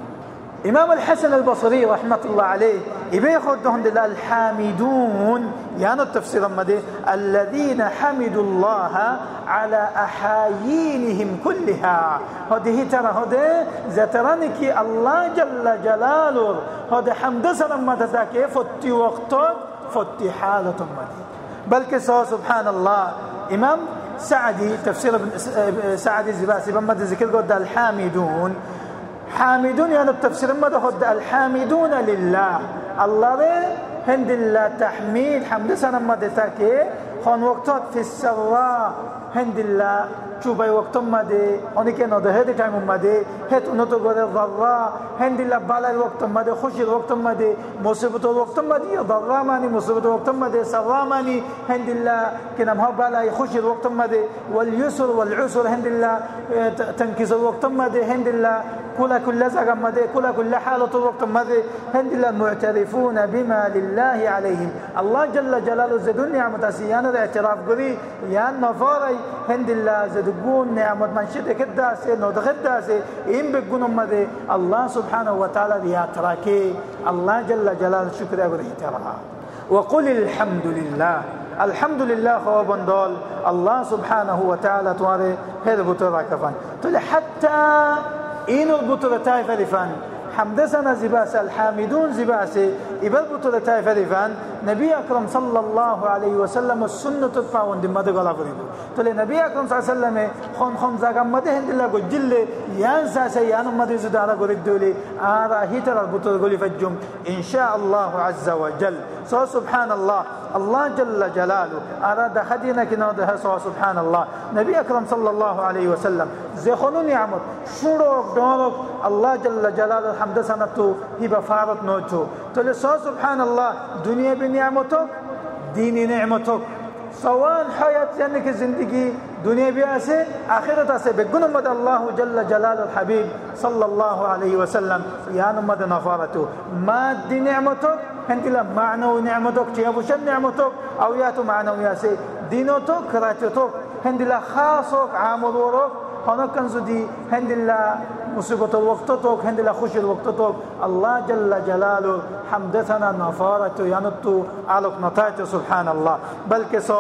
إمام الحسن البصري رحمة الله عليه إبي خدهم الحامدون يعني التفسير مدي الذين حمدوا الله على أحايينهم كلها. هذه ترى هذا زترانك الله جل جلاله هذا حمد سلام مدى ذاك فتي وقت فتي حالة مدي بل سبحان الله إمام سعدي تفسير سعدي زباسي بمد ذكر قد الحامدون حامدون يعني التفسير ما دخل الحامدون لله. الله هند الله تحميد حمد سنة ما دتاكي خون وقتات في السراء. هند الله چوبای وقت اومده اونی که نده هدی تایم اومده هت اونو تو گره ضرا هندی لبالای وقت اومده خوشی وقت اومده مصیبت وقت اومده یا ضرا مانی مصیبت وقت اومده سرا مانی هندی الله که نمها بالای خوشی وقت اومده واليسر والعسر هندی الله تنکیز وقت اومده هندی الله كل كل زغم مده كل كل حالة وقت مده هند الله معترفون بما لله عليهم الله جل جلاله زدون نعمة سيان الاعتراف قري يان نفاري هند الله زدقون نعمة من شد كدا سي نو دغدا سي إن بقون مده الله سبحانه وتعالى يا تراكي الله جل جلاله شكر أقول احترام وقل الحمد لله. الحمد لله هو بندول. الله سبحانه وتعالى تواري هذا بطرة كفان حتى إن البطولة تايفة لفان حمدسنا زباس الحامدون زباس إبل بطولة تايفة لفان نبي أكرم صلى الله عليه وسلم السنة تطفاون دي مدى غلا فريدو تولي نبي أكرم صلى الله عليه وسلم خون خون زاقا مدى هند الله قد جل يان ساسا يان مدى زدارا قريدو لي آرا هيتر البطولة قولي فجم. إن شاء الله جل جلاله أراد خدينا كنا ده سبحان الله نبي أكرم صلى الله عليه وسلم. زخونو نعمت. شروع دونك الله جل جلاله الحمد سنتو. هي بفارت نوتو. تقول سبحان الله دنيا بنعمتك دين نعمتك. سواء حياة جنك زندگی دنیا بھی ایسے آخرت ایسے بگن مد الله جل جلال الحبيب صلى الله عليه وسلم يا نمد نفارته مادي نعمتك انت لا معنوي نعمتك تيابوش نعمتك أو ياتو معنوي ياسي دينوتك كراتيتك هندلا خاصك عامل ورك هنا كان زدي هندلا مصيبة الوقت توك هندلا خوش الوقت توك. الله جل جلاله حمدتنا نفارة ينطو على نطايت سبحان الله بل كسو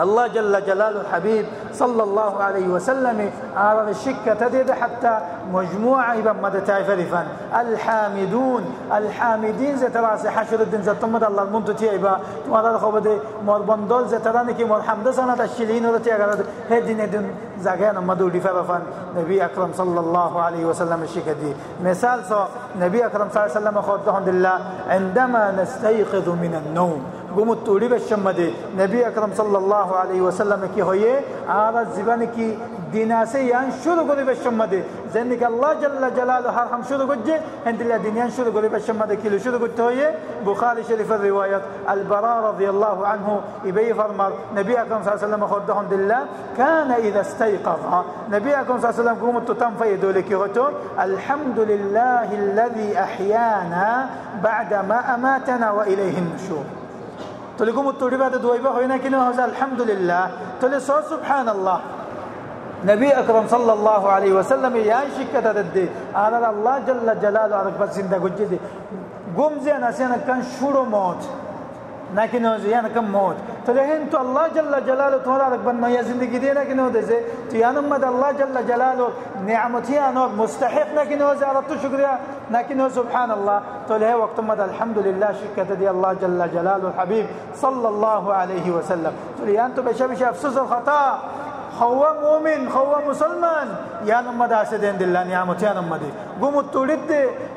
الله جل جلاله الحبيب صلى الله عليه وسلم على الشكة تدد حتى مجموعة يبقى مدى تعرفان الحامدون الحامدين زي تراس حشر الدين زي تمد الله المنتو تيبا تمد خو بده مور بندول زي تراني كي مور حمد سنة تشيلين ولا تيغا هدين دين زاغان مدو دي فرفان نبي أكرم صلى الله عليه وسلم الشكة دي مثال سو نبي أكرم صلى الله عليه وسلم خود الحمد لله عندما نستيقظ من النوم قوم التولي بالشمدي نبي أكرم صلى الله عليه وسلم كي هي على الزبان كي یان شروع گلی بشمده زندگی الله جل جلاله هر هم شروع گجه هند الله دنیان شروع گلی بشمده کلو شروع گجه هویه بخاری شریف الروايات. البراء رضي الله عنه يبي فرمر نبي أكرم صلى الله عليه وسلم خدهم الله. كان إذا استيقظ. نبي أكرم صلى الله عليه وسلم قومت تنفي دولك هتو الحمد لله الذي أحيانا بعد ما أماتنا وإليه النشور. تقول قومت تولي بعد دويبه هنا كنا الحمد لله. تقول سبحان الله. نبي أكرم صلى الله عليه وسلم يا شكة تدي على الله جل جلاله على بس زندة جدي. قوم زي نسينا كان شورو موت. لكن هو زي كان موت. تلهن تو الله جل جلاله تورا لك بن ما زندگی دي ده تو يا نمد الله جل جلاله نعمتي أنا مستحق لكن هو زي تو شكريا لكن هو سبحان الله. تله وقت مد الحمد لله شكة دي الله جل جلاله الحبيب صلى الله عليه وسلم. تلي انت بشبش أفسوس الخطأ. هو مؤمن هو مسلمان. يا نما دا سدين دلا نعمت يا نما دي قوم تولد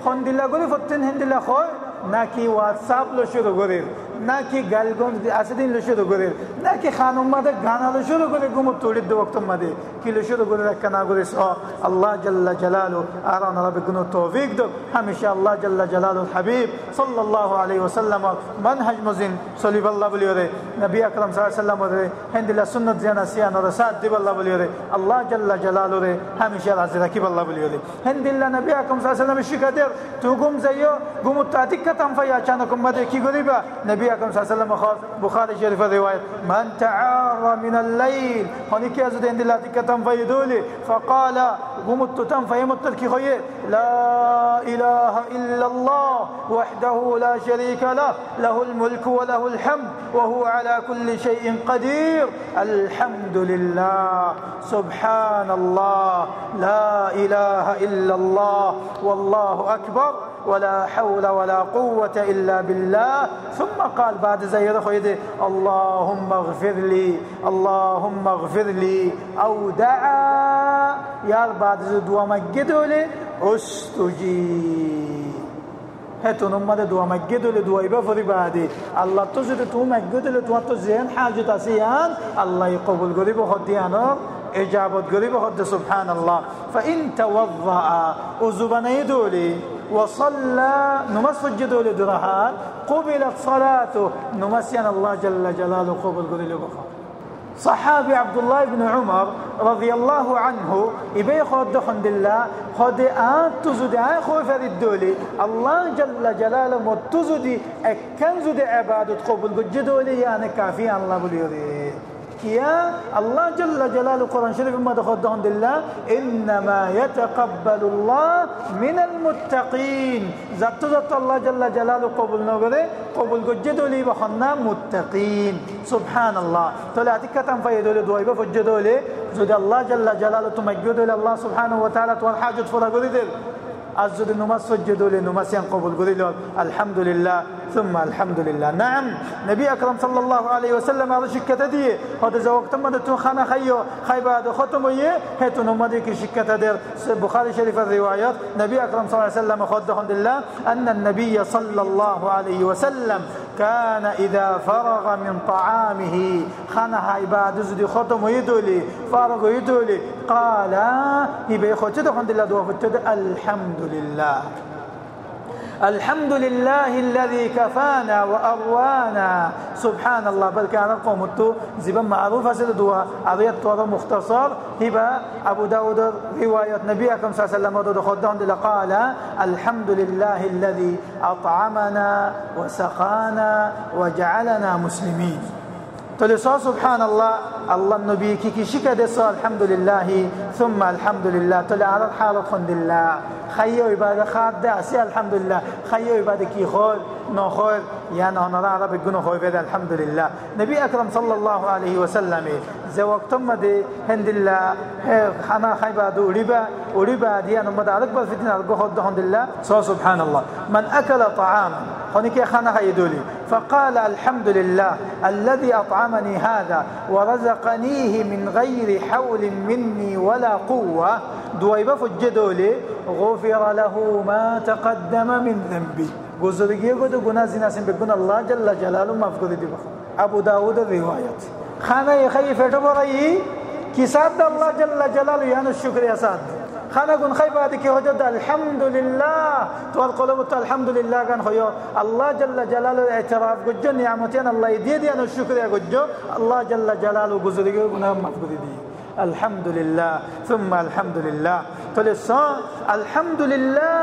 خون دلا قولي فتن هند دلا خوي ناكي واتساب لو شروع قرير ناكي غالغون اسدين لشورو غوري ناكي خانم ماده غانا لشورو غوري غوم توليد وقت ماده كي لشورو غوري ركنا غوري سو۔ الله جل جلاله ارانا ربكن توفيق دو۔ هميشه الله جل جلاله الحبيب صلى الله عليه وسلم۔ منهج مزين صليب الله بليوري نبي اكرم صلى الله عليه وسلم هند لا سنت زينا سيانا رسات دي الله بليوري الله جل جلاله هميشه راضي ركب الله بليوري هند لا نبي اكرم صلى الله عليه وسلم شكادر تو غوم زيو غوم تاتيك تنفيا چانكم ماده كي غوري با نبي أكرم صلى الله عليه وسلم بخاري شريف الرواية من تعار من الليل كي أزود عند الله كتم في دولي فقال قمت تم فيمت الكي خيه لا إله إلا الله وحده لا شريك له له الملك وله الحمد وهو على كل شيء قدير الحمد لله سبحان الله لا إله إلا الله والله أكبر ولا حول ولا قوة إلا بالله. ثم قال بعد زي خويدي اللهم اغفر لي اللهم اغفر لي. أو دعا. يا بعد دعا مجدوا لي أستجيب. هتو نمد دعا مجدوا لي دعا يبفر بعدي الله تزد تو مجدوا لي تو تو زين حاجة تسيان. الله يقبل قريب خديانا إجابة قريب خد سبحان الله. فإن توضأ أزبني دولي. وصلى نمس الجدو لدرهان قبلت صلاته نمسينا الله جل جلاله قبل قل لبخا صحابي عبد الله بن عمر رضي الله عنه يبي خود دخن الله خود آن تزودي آن خوف الدولي. الله جل جلاله متزودي أكن زودي عبادة قبل قل جدولي يعني كافي الله بليوري يا الله جل جلاله القرآن الشريف ما دخل الله إنما يتقبل الله من المتقين. ذات ذات الله جل جلاله قبول نوغده قبول جدو لي بخنا متقين. سبحان الله. طلعت كتم فيدو لي دوائبه بفجدو لي زود الله جل جلاله تمجدو الله سبحانه وتعالى والحاجة فلا أزد نمس سجدوا لنمس ينقبل قريدل الحمد لله ثم الحمد لله. نعم نبي أكرم صلى الله عليه وسلم هذا شكة دي هذا زوج تم تو خانا خيو. خيبة هذا ختم يه هتو نمدي كي شكة دير بخاري شريف الروايات نبي أكرم صلى الله عليه وسلم خد الله أن النبي صلى الله عليه وسلم كان إذا فرغ من طعامه خانا عباد زدي ختم يدولي فرغ يدولي قال يبي ختم الله دوا الحمد لله. الحمد لله الذي كفانا وأروانا. سبحان الله بل كان القوم التو زبا معروفة سيدوا عضيت طوال مختصر. هبا أبو داود رواية نبي صلى الله عليه وسلم. خدان قال الحمد لله الذي أطعمنا وسقانا وجعلنا مسلمين. تلسا سبحان الله الله النبي كي كي شكا الحمد لله ثم الحمد لله تلا على الحالة خند الله خيو عبادة خاد ده الحمد لله خيو عبادة كي خول نخول خول. يعني أنا لا عرب قنو خوي بيد الحمد لله نبي أكرم صلى الله عليه وسلم زي وقت ما دي هند الله حنا خيبا دو أوليبا أوليبا دي أنا مدى عليك بالفتنة لقو خود ده الله سو سبحان الله من أكل طعام خونيكي خانا خيدولي. فقال الحمد لله الذي أطعم أطعمني هذا ورزقنيه من غير حول مني ولا قوة. دويبة فجدولي غفر له ما تقدم من ذنبي. گزرگی کو قنا زنا سن بگن اللہ جل جلالہ معاف دي دی أبو داؤد الرواية خانا يخيف أتبرأي كساد الله جل جل يعني الشكر يا ساد. খানাগুন খাইবা দেখি হয়তো আলহামদুলিল্লাহ। তোর কলবত আলহামদুলিল্লাহ গান হইও। আল্লাহ জাল্লা জালালুর এতরাফ গুজ্জ নিয়ামতেন আল্লাহ দিয়ে দিয়ে আনো শুক্রিয়া গুজ্জ। আল্লাহ জাল্লা জালালু গুজরিগ গুনাহ মাফ করে দিয়ে আলহামদুলিল্লাহ, সুম্মা আলহামদুলিল্লাহ। তাহলে স আলহামদুলিল্লাহ,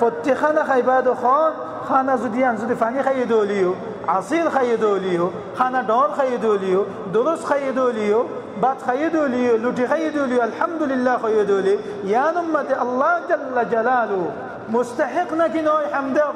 ফত্তি খানা খাইবা দখন খানা। যদি আন, যদি পানি খাইয়ে দলিও আসিল খাইয়ে দলিও খানা ডর খাইয়ে দলিও দরস খাইয়ে দলিও خيدوليو لوتي خيدوليو الحمد لله خيدولي يا نمة الله جل جلاله. مستحقنا كنوي حمدر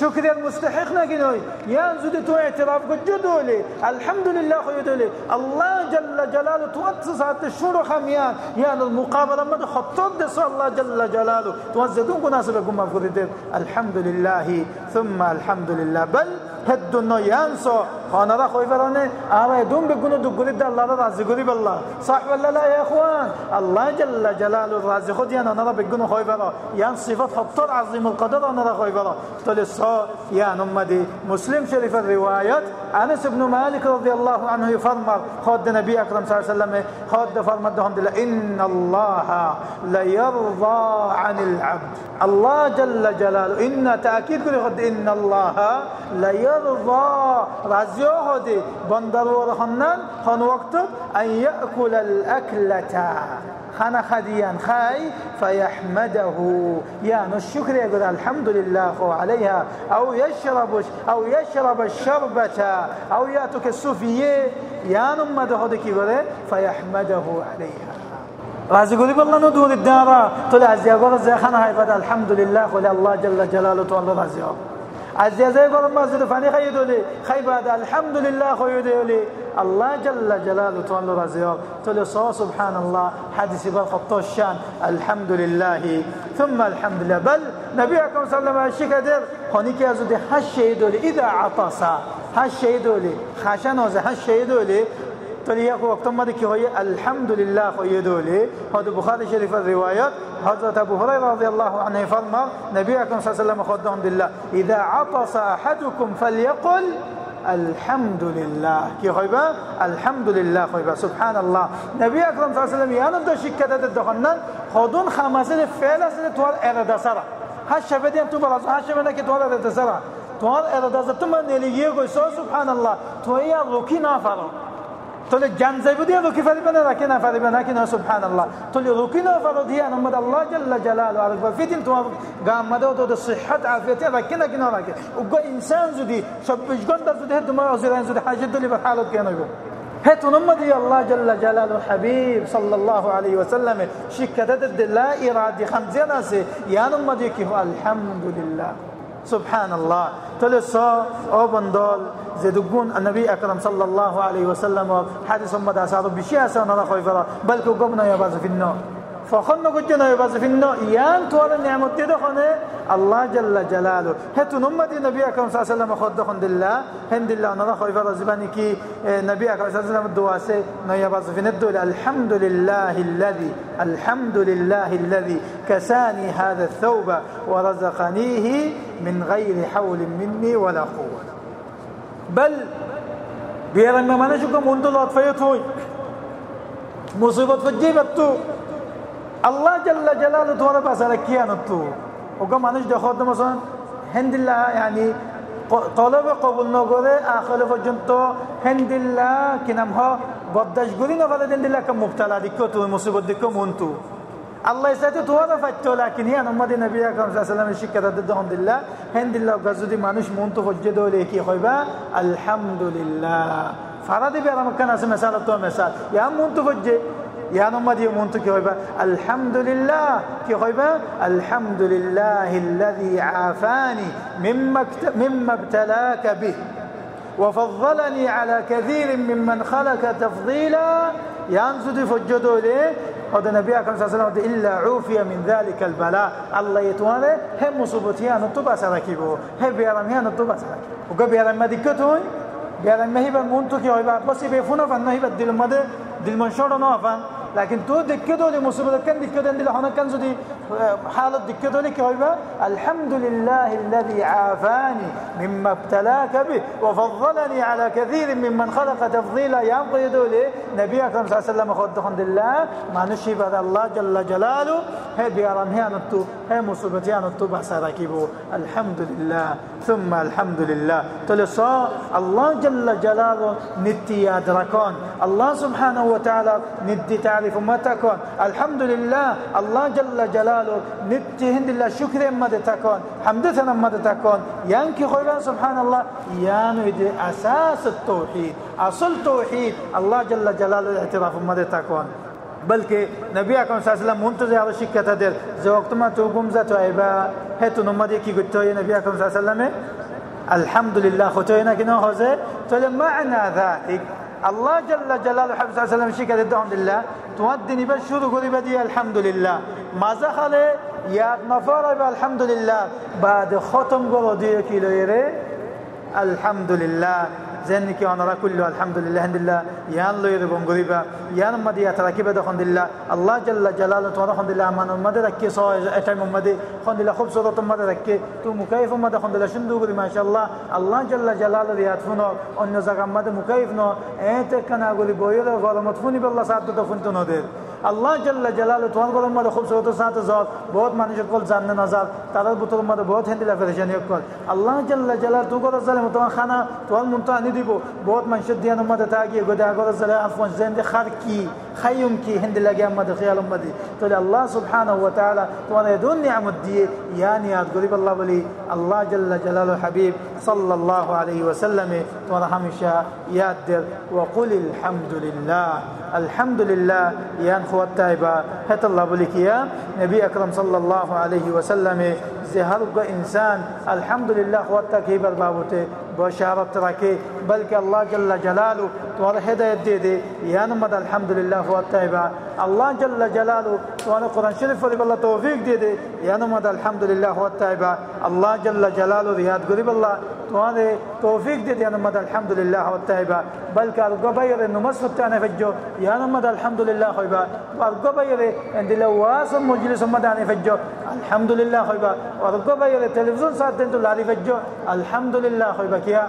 شكر المستحق نجنوي يا زود تو اعتراف جدولي الحمد لله خيدولي الله جل جلاله توتس ساعت الشور خميان. يا المقابله ما خطط دس الله جل جلاله. توزدون مناسبكم مفروض الحمد لله ثم الحمد لله. بل هدنا ينسو. خانه را خوي فرانه. آره دوم بگونو دو گرید الله را راضي گری بالله صح ولا لا يا اخوان. الله جل جلاله راضي خود يان أنا را بگونو خوي فرا. يان صفات خطر عظيم القدر را خوي فرا. تلصا يا نمدي مسلم شريف الروايات انس بن مالك رضي الله عنه يفرمر خد النبي اكرم صلى الله عليه وسلم خد فرمر دهم ان الله لا يرضى عن العبد. الله جل جلاله ان تاكيد كل خد ان الله لا يرضى زيوهدي بندرور خنان خن وقت أن يأكل الأكلة. خنا خديا خاي فيحمده. يا الشكر يقول الحمد لله عليها. أو يشرب أو يشرب الشربة أو ياتك السفية. يا نمد هدك فيحمده عليها. راضي قولي بالله ندور الدارة. طلع زيابر زي خنا هاي الحمد لله. ولله الله جل جلاله والله راضي از یزای گرم مسجد فانی خیلی دولی خیلی بعد. الحمدلله خیلی دولی الله جل جلاله تو الله رضيان تقول صو سبحان الله حديث بل خطوشان الحمد لله ثم الحمد لله بل نبيكم صلى الله عليه وسلم شكدر هنيك يزود هش دولي إذا عطس. هش دولي خشن هش دولي تليق وقت ذكي هي الحمد لله خيدولي هذا بخاري شريف الروايات حضرت أبو هريرة رضي الله عنه فرما نبيكم صلى الله عليه وسلم خدهم بالله إذا عطس أحدكم فليقل الحمد لله. كي خيبا الحمد لله خيبا سبحان الله. نبي أكرم صلى الله عليه وسلم يانا دو شكة الدخنان خدون خمسة فعلا سنة توال إرادة سرا. هاش شفدين تو براز هاش شفدين كي توال إرادة سرا. توال إرادة سرا تمان نليجيه سبحان الله. تويا روكي نافرا تقول جان زي بدي لو كيف ربنا لكن فربنا كنا سبحان الله. تقول ركنا فرضي أنا مد الله جل جلاله. على فيتم تو قام مدو تو الصحة عافية لكن كنا لكن. وقا إنسان زدي شب جون در زدي هدما أزرين زدي حاجة دلي بحالة كنا يقول. هت نمدي الله جل جلاله حبيب صلى الله عليه وسلم. شكدت لا إرادة خمسة ناس يا نمدي كيف؟ الحمد لله. سبحان الله. تلسا أو بندال زدقون النبي أكرم صلى الله عليه وسلم حديث مدى سعر بشيء سنة خويفرا بل كو قمنا يباز في النار. فخلنا قجنا يباز في النار يان طول النعمة تدخل الله جل جلاله هتو نمدي النبي أكرم صلى الله عليه وسلم خد دخل الله هند الله نرى خويفرا زباني كي أكرم صلى الله عليه وسلم الدواسي نيباز في الدول الحمد لله الذي الحمد لله الذي كساني هذا الثوب ورزقنيه من غير حول مني ولا قوة بل بيرن ما نشكم منذ لطفيتوي مصيبة আল্লাহ জাল্লা জালাল তোমার পাশারা কি আনত ওকে মানুষ দেখো তো মতন হেন্দিল্লাহ ইয়ানি কলবে কবুল নগরে আখলে পর্যন্ত হেন্দিল্লাহ কি নাম হ বদাস গুলি নগরে হেন্দিল্লাহ কা মুফতালা দিক্ষ তুমি মুসিবত দিক্ষ মন্তু আল্লাহ ইসাইতে তোমারও ফাইত লাকিন ইয়া নমাদি নবী আকরাম সাল্লাল্লাহু শিক্ষাদাতে দহমদিল্লাহ হেন্দিল্লাহ যদি মানুষ মন্তু হজ্জে দইলে কি হইবা আলহামদুলিল্লাহ ফারাদি বেরাম কান আছে মেসাল তো মেসাল ইয়া মন্তু হজ্জে يا نمدي مونتو كي هويبا الحمد لله الذي عافاني مما مما ابتلاك به وفضلني على كثير ممن خلق تفضيلا. ينزد فجدوا ليه هذا النبي صلى الله عليه وسلم إلا عوفي من ذلك البلاء. الله يتوانا هم مصيبتيان الطبع سركبه هم بيرميان الطبع سركبه وقبل بيرم ما دكتون بيرم ما هي كي هو بس بيفونا فنه هي بدل مده دل منشور نافن لكن تو دكتو دي مصيبة. كان دكتو دي لحنا كان زدي حالة دكتو لك هو؟ الحمد لله الذي عافاني مما ابتلاك به وفضلني على كثير ممن خلق تفضيلا يا قيدولي نبي أكرم صلى الله عليه وسلم خد الحمد لله ما نشيب الله جل جلاله. هي بيران هي نتو هي مصيبتي نتو بحث ركبه الحمد لله. ثم الحمد لله. تلصا الله جل جلاله نتي يدركون الله سبحانه وتعالى ندي تعرف ما تكون. الحمد لله الله جل جلاله نتي هند الله شكر ما تكون. حمد ثنا ما تكون. يانكي خيرا سبحان الله يانو دي أساس التوحيد. أصل توحيد. الله جل جلاله الاعتراف ما تكون. بلکه نبی اکرم صلی الله علیه و منتظر شکت در زوقت ما تو گمزه تو ایبا هتو نمدی کی گتوی نبی اکرم صلی الله علیه و الحمد لله ختوينا كنا هذا معنى ذلك الله جل جلاله حبيب صلى الله عليه وسلم كده الحمد لله. تودني بشر قولي بدي الحمد لله. ما زخل يا نفر الحمد لله. بعد ختم قولي الحمد لله. زنك ونرى كله الحمد لله الحمد لله يان لو يربون غريبا يان مدي يتركب ده الحمد لله الله جل جلاله تو الحمد لله من مد ركي سو اتم مد الحمد لله خب صوت مد ركي تو مكيف مد الحمد لله شندو ما شاء الله الله جل جلاله ياتفنو ان زغم مد مكيف نو انت كنا غلي بويره غلمت فني بالله ساعه تفنتو نو دير আল্লাহ জাল্লা জালাল তোমার গরম মধ্যে খুব সহত সাথে জল বহুত মানুষের কল জাননে না যাল তাদের বুতর মধ্যে বহুত হেন্দিলা ফেরেশানি কল আল্লাহ জাল্লা জালাল তু গরজ জালে তোমার খানা তোমার মন তো আনি দিব বহুত মানুষের দিয়ানোর মধ্যে তাগিয়ে গোদে আগরজ জালে আফওয়ান জেন্দে খার কি خيم كي هند لقي أمد خيال أمدي تقول الله سبحانه وتعالى وأنا يدون نعم الدي يعني قريب الله ولي. الله جل جلاله حبيب صلى الله عليه وسلم. وأنا همشا يادر. وقل الحمد لله. الحمد لله. يا خو التائبة هت الله بلك يا نبي أكرم صلى الله عليه وسلم. زهر إنسان الحمد لله خو التكيب البابوته بشارة ركي بلك الله جل جلاله وأنا هداية دي دي يا نمد الحمد لله خو التائبة الله جل جلاله وأنا قرآن شريف ولي بالله توفيق دي دي يا نمد الحمد لله خو التائبة الله جل جلاله رياض قريب الله وأنا توفيق دي دي يا نمد الحمد لله خو التائبة بلك القبير انه مسفت أنا فجو. يا نمد الحمد لله خيبا والقبير عند لواس مجلس مداني فجو. الحمد لله خيبا والقبير تلفزيون ساعتين تلاري فجو الحمد لله خيبا كيا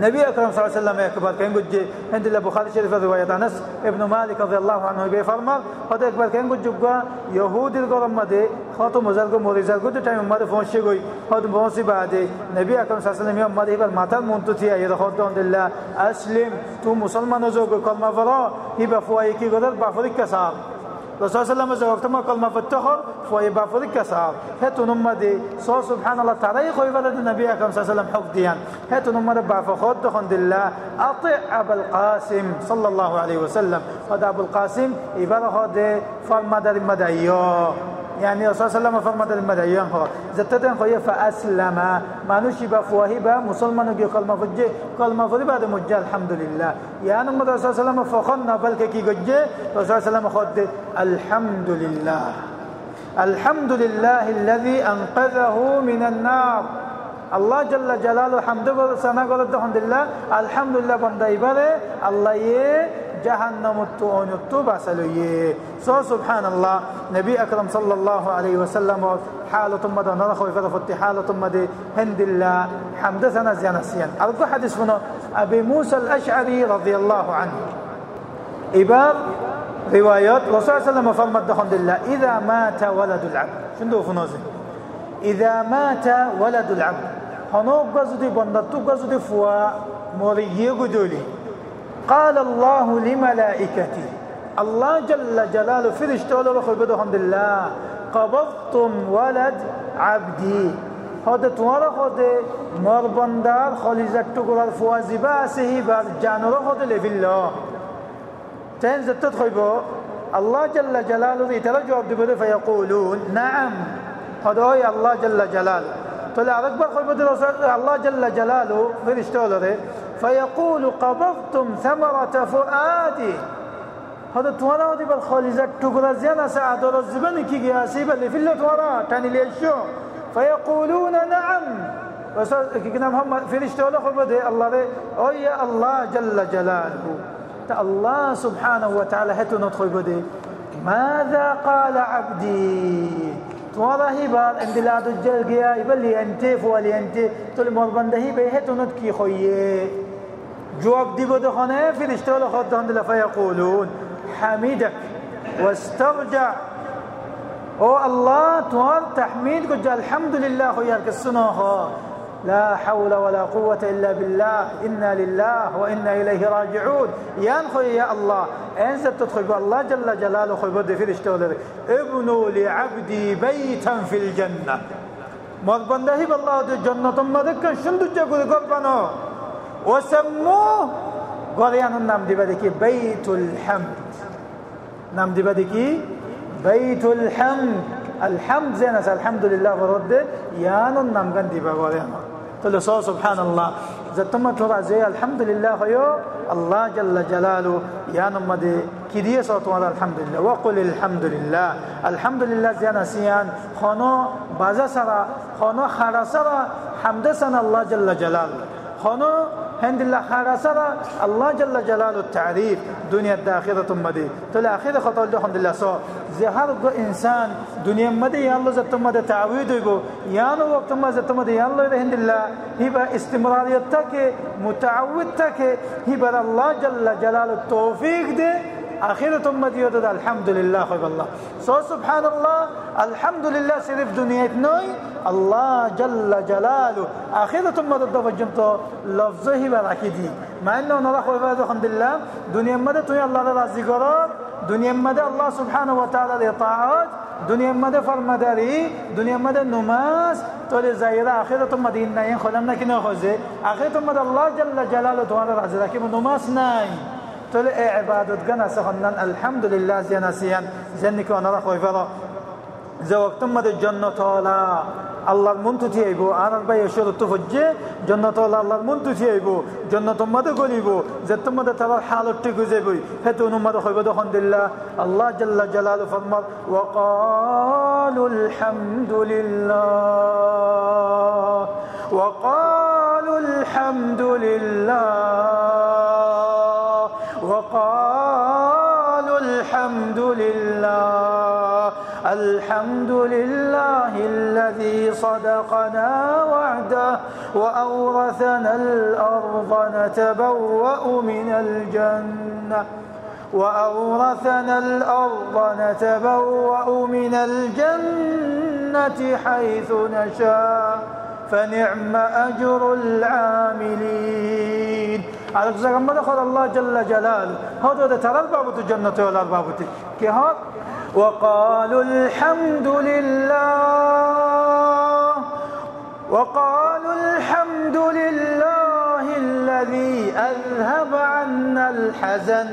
نبي أكرم صلى الله عليه وسلم اكبر كان قد عند البخاري شريف روايه انس ابن مالك رضي الله عنه بيفرما هذا اكبر كان قد جوجا يهود الغرم مده خاطو مزلگو موريزل قد تايم مده فونشي گوي هذا بوسي بعد نبي أكرم صلى الله عليه وسلم يوم مده بل ماتل منتتي يا خاطو الحمد لله أسلم. تو مسلمان زوجو كلمه فرا. هي بفواي كي قدر. بافريك كسار رسول الله صلى الله عليه وسلم كلمة فتحر فوي بافر كسار هتو نمدي سو سبحان الله تعالى خوي ولد النبي صلى الله عليه وسلم حق ديان هتو نمدي بافر خود دخن الله. أطع أبا القاسم صلى الله عليه وسلم. هذا أبو القاسم إبارة هذا فرمدر مدعيو يعني رسول الله صلى الله عليه وسلم فرمت المدعيان هو زتتن خويا فأسلم ما نشي بفواهي با مسلمان يجي كلمة فجي كلمة فجي بعد مجا الحمد لله يعني الرسول صلى الله فخنا بل كي جي رسول الله وسلم خد الحمد لله الذي أنقذه من النار. الله جل جلاله الحمد لله الحمد لله الله يه جهنم التون التوبة سلوية. سو سبحان الله نبي أكرم صلى الله عليه وسلم حالة مدى نرخ وفرفت حالة مدى هند الله حمدثنا زيانسيا أرجو حديث هنا أبي موسى الأشعري رضي الله عنه. إباب روايات رسول الله صلى الله عليه وسلم فرمت الحمد لله إذا مات ولد العبد. شنو فنوزي؟ إذا مات ولد العبد. هنوك قصدي بندتو قصدي فوا مريي قدولي قال الله لملائكته. الله جل جلاله فرشته له الحمد لله. قبضتم ولد عبدي. خود توارا خود مربندار خالیزت تو گلال فوازی با اسهی بر جانورا خود لفیلا. تين زتت خيبو الله جل جلاله يترى جواب دبده فيقولون نعم. هذا هو الله جل جلاله. طلع أكبر خيبو الله جل جلاله فرشتوله فيقول قبضتم ثمرة فؤادي. هذا توارا دي بالخالزة زيانا سعد الزبن كي جاسي بل في اللي توارا تاني ليشو فيقولون نعم. كنا محمد فرشته ولا خبر الله ده. أو يا الله جل جلاله. الله سبحانه وتعالى هتو ندخل بده. ماذا قال عبدي؟ هي بار عند لا دجال جيا يبلي انت فولي انت تقول مربنده هي به هتو ندكي خويه جواب دي بده خانه فرشته ولا خد عند فيقولون حميدك واسترجع. أو الله توال تحميد قد الحمد لله خيارك السنة لا حول ولا قوة إلا بالله إنا لله وإنا إليه راجعون. يا خوي يا الله أنزل تدخل الله جل جلاله خوي بدي في الاشتغل ابنوا لعبدي بيتا في الجنة. مربنده بالله الجنة ما ذكر شندو جاكو قربانو وسموه قريان النام دي بدكي بيت الحمد. نام دي بدكي بيت الحمد. الحمد زين الحمد لله ورد يان النام كان دي بقريان تقول سبحان الله. زتما ترى زي الحمد لله خيو. الله جل جلاله. يا نمدي كديه صوت الحمد لله. وقل الحمد لله. الحمد لله زينا سيان خانو بازا سرا. خانو خرا سرا. حمد سن الله جل جلاله. خانو هند الله خرسرا الله جل جلاله التعريف. دنيا الداخلة مدي. تل آخر خطر الحمد لله سو. زهر جو إنسان دنيا مدي يا الله زت مدي تعويض يبو يا الله وقت ما زت مدي يا الله هند الله هبة استمرارية تك متعود تك هبة الله جل جلاله التوفيق ده آخرة أمتي يدد الحمد لله خيب الله. سو سبحان الله الحمد لله صرف دنيا نوي الله جل جلاله. آخرة أمتي الدفع جمتو لفظه براكدي مع أنه نرى خيب الحمد لله دنيا مدى توي الله راضي قرار دنيا مدى الله سبحانه وتعالى لطاعات دنيا مدى فرمداري دنيا مدى نماز. تولي زايرة آخرة مدى إنين خلمنا كنا خوزي آخرة مدى الله جل جلاله تعالى راضي لكن نماز تل عبادت جنا سخنن الحمد لله زينا سيان زنك وأنا رخوي فرا. زوقت مد الجنة طالا الله المنتو تيبو أنا با يشور تفجي جنة طالا الله المنتو تيبو جنة مد قليبو زت مد ترى حال تجزبي هتون مد خوي بدو الحمد لله الله جل جلاله فرما وقالوا الحمد لله وقالوا الحمد لله وقالوا الحمد لله الحمد لله الذي صدقنا وعده وأورثنا الأرض نتبوأ من الجنة وأورثنا الأرض نتبوأ من الجنة حيث نشاء. فنعم أجر العاملين. على زغمد خد الله جل جلاله هذا ترى الباب الجنة ولا الباب كي ها وقالوا الحمد لله وقالوا الحمد لله الذي أذهب عنا الحزن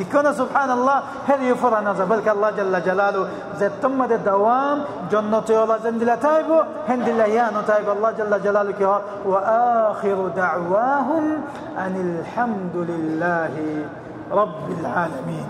ديكونا سبحان الله هل يفر نظر بلك الله جل جلاله زي تم الدوام جنة يولا زندلا تايبو هند الله يانو تايب الله جل جلاله وآخر دعواهم أن الحمد لله رب العالمين.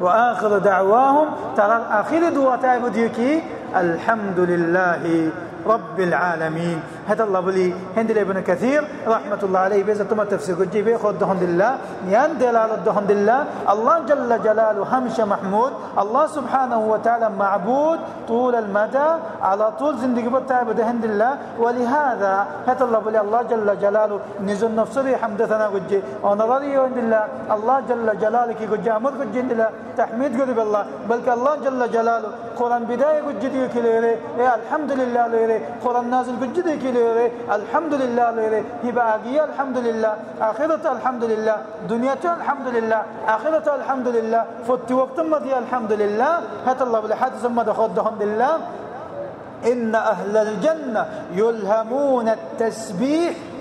وآخر دعواهم ترى آخر دعاء تايبو ديكي الحمد لله رب العالمين. هذا الله بلي. هند ابن كثير رحمة الله عليه. بيزا تما تفسير جي. بي خود دهن الله يان دلال دهن الله الله جل جلاله همش محمود. الله سبحانه وتعالى معبود طول المدى. على طول زندگی بتاع بدهن الله ولهذا هذا الله بلي. الله جل جلاله. نزل نفسه حمد ثنا جي. أنا رضي عند الله الله جل جلاله كي جي. أمر جي الله. تحميد قد بالله. بل الله جل جلاله. قرآن بداية جدي كليره الحمد لله ليره قرآن نازل جدي كليره الحمد لله ليره هبه اغيه الحمد لله اخرته الحمد لله دنيته الحمد لله اخرته الحمد لله فت وقت مضي الحمد لله هات الله بالحدث ما دخل الحمد لله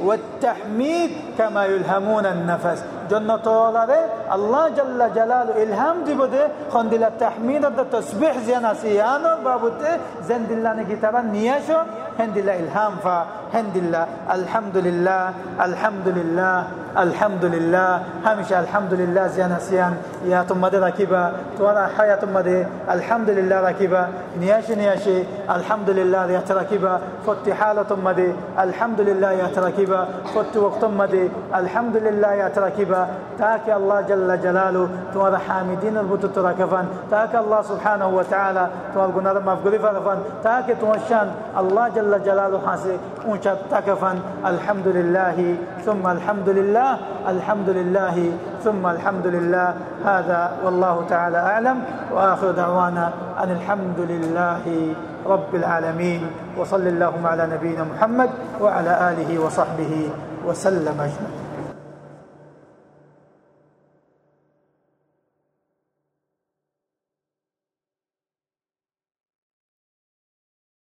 والتحميد كما يلهمون النفس. جنة طولاره الله جل جلاله إلهام دي بده خندل التحميد التسبيح زينا سيانا بابوته. زند الله نكتابا نياشو. هند الله إلهام فا. هند الله الحمد لله الحمد لله الحمد لله همش الحمد لله زيانا سيان. يا ثم دي ركبا توانا حياة ثم دي الحمد لله ركبا نياش نياشي الحمد لله يا تركبا فت حالة ثم دي الحمد لله يا تركبا فت وقت ثم دي الحمد لله يا تركبا تاك الله جل جلاله. توانا حامدين البوت تركفان تاك الله سبحانه وتعالى. توانا قنار مفقرفا تاك توشان الله جل جلاله حاسي. اونچا تكفا الحمد لله ثم الحمد لله الحمد لله ثم الحمد لله هذا والله تعالى أعلم. وآخر دعوانا أن الحمد لله رب العالمين. وصل اللهم على نبينا محمد وعلى آله وصحبه وسلم أجمعين.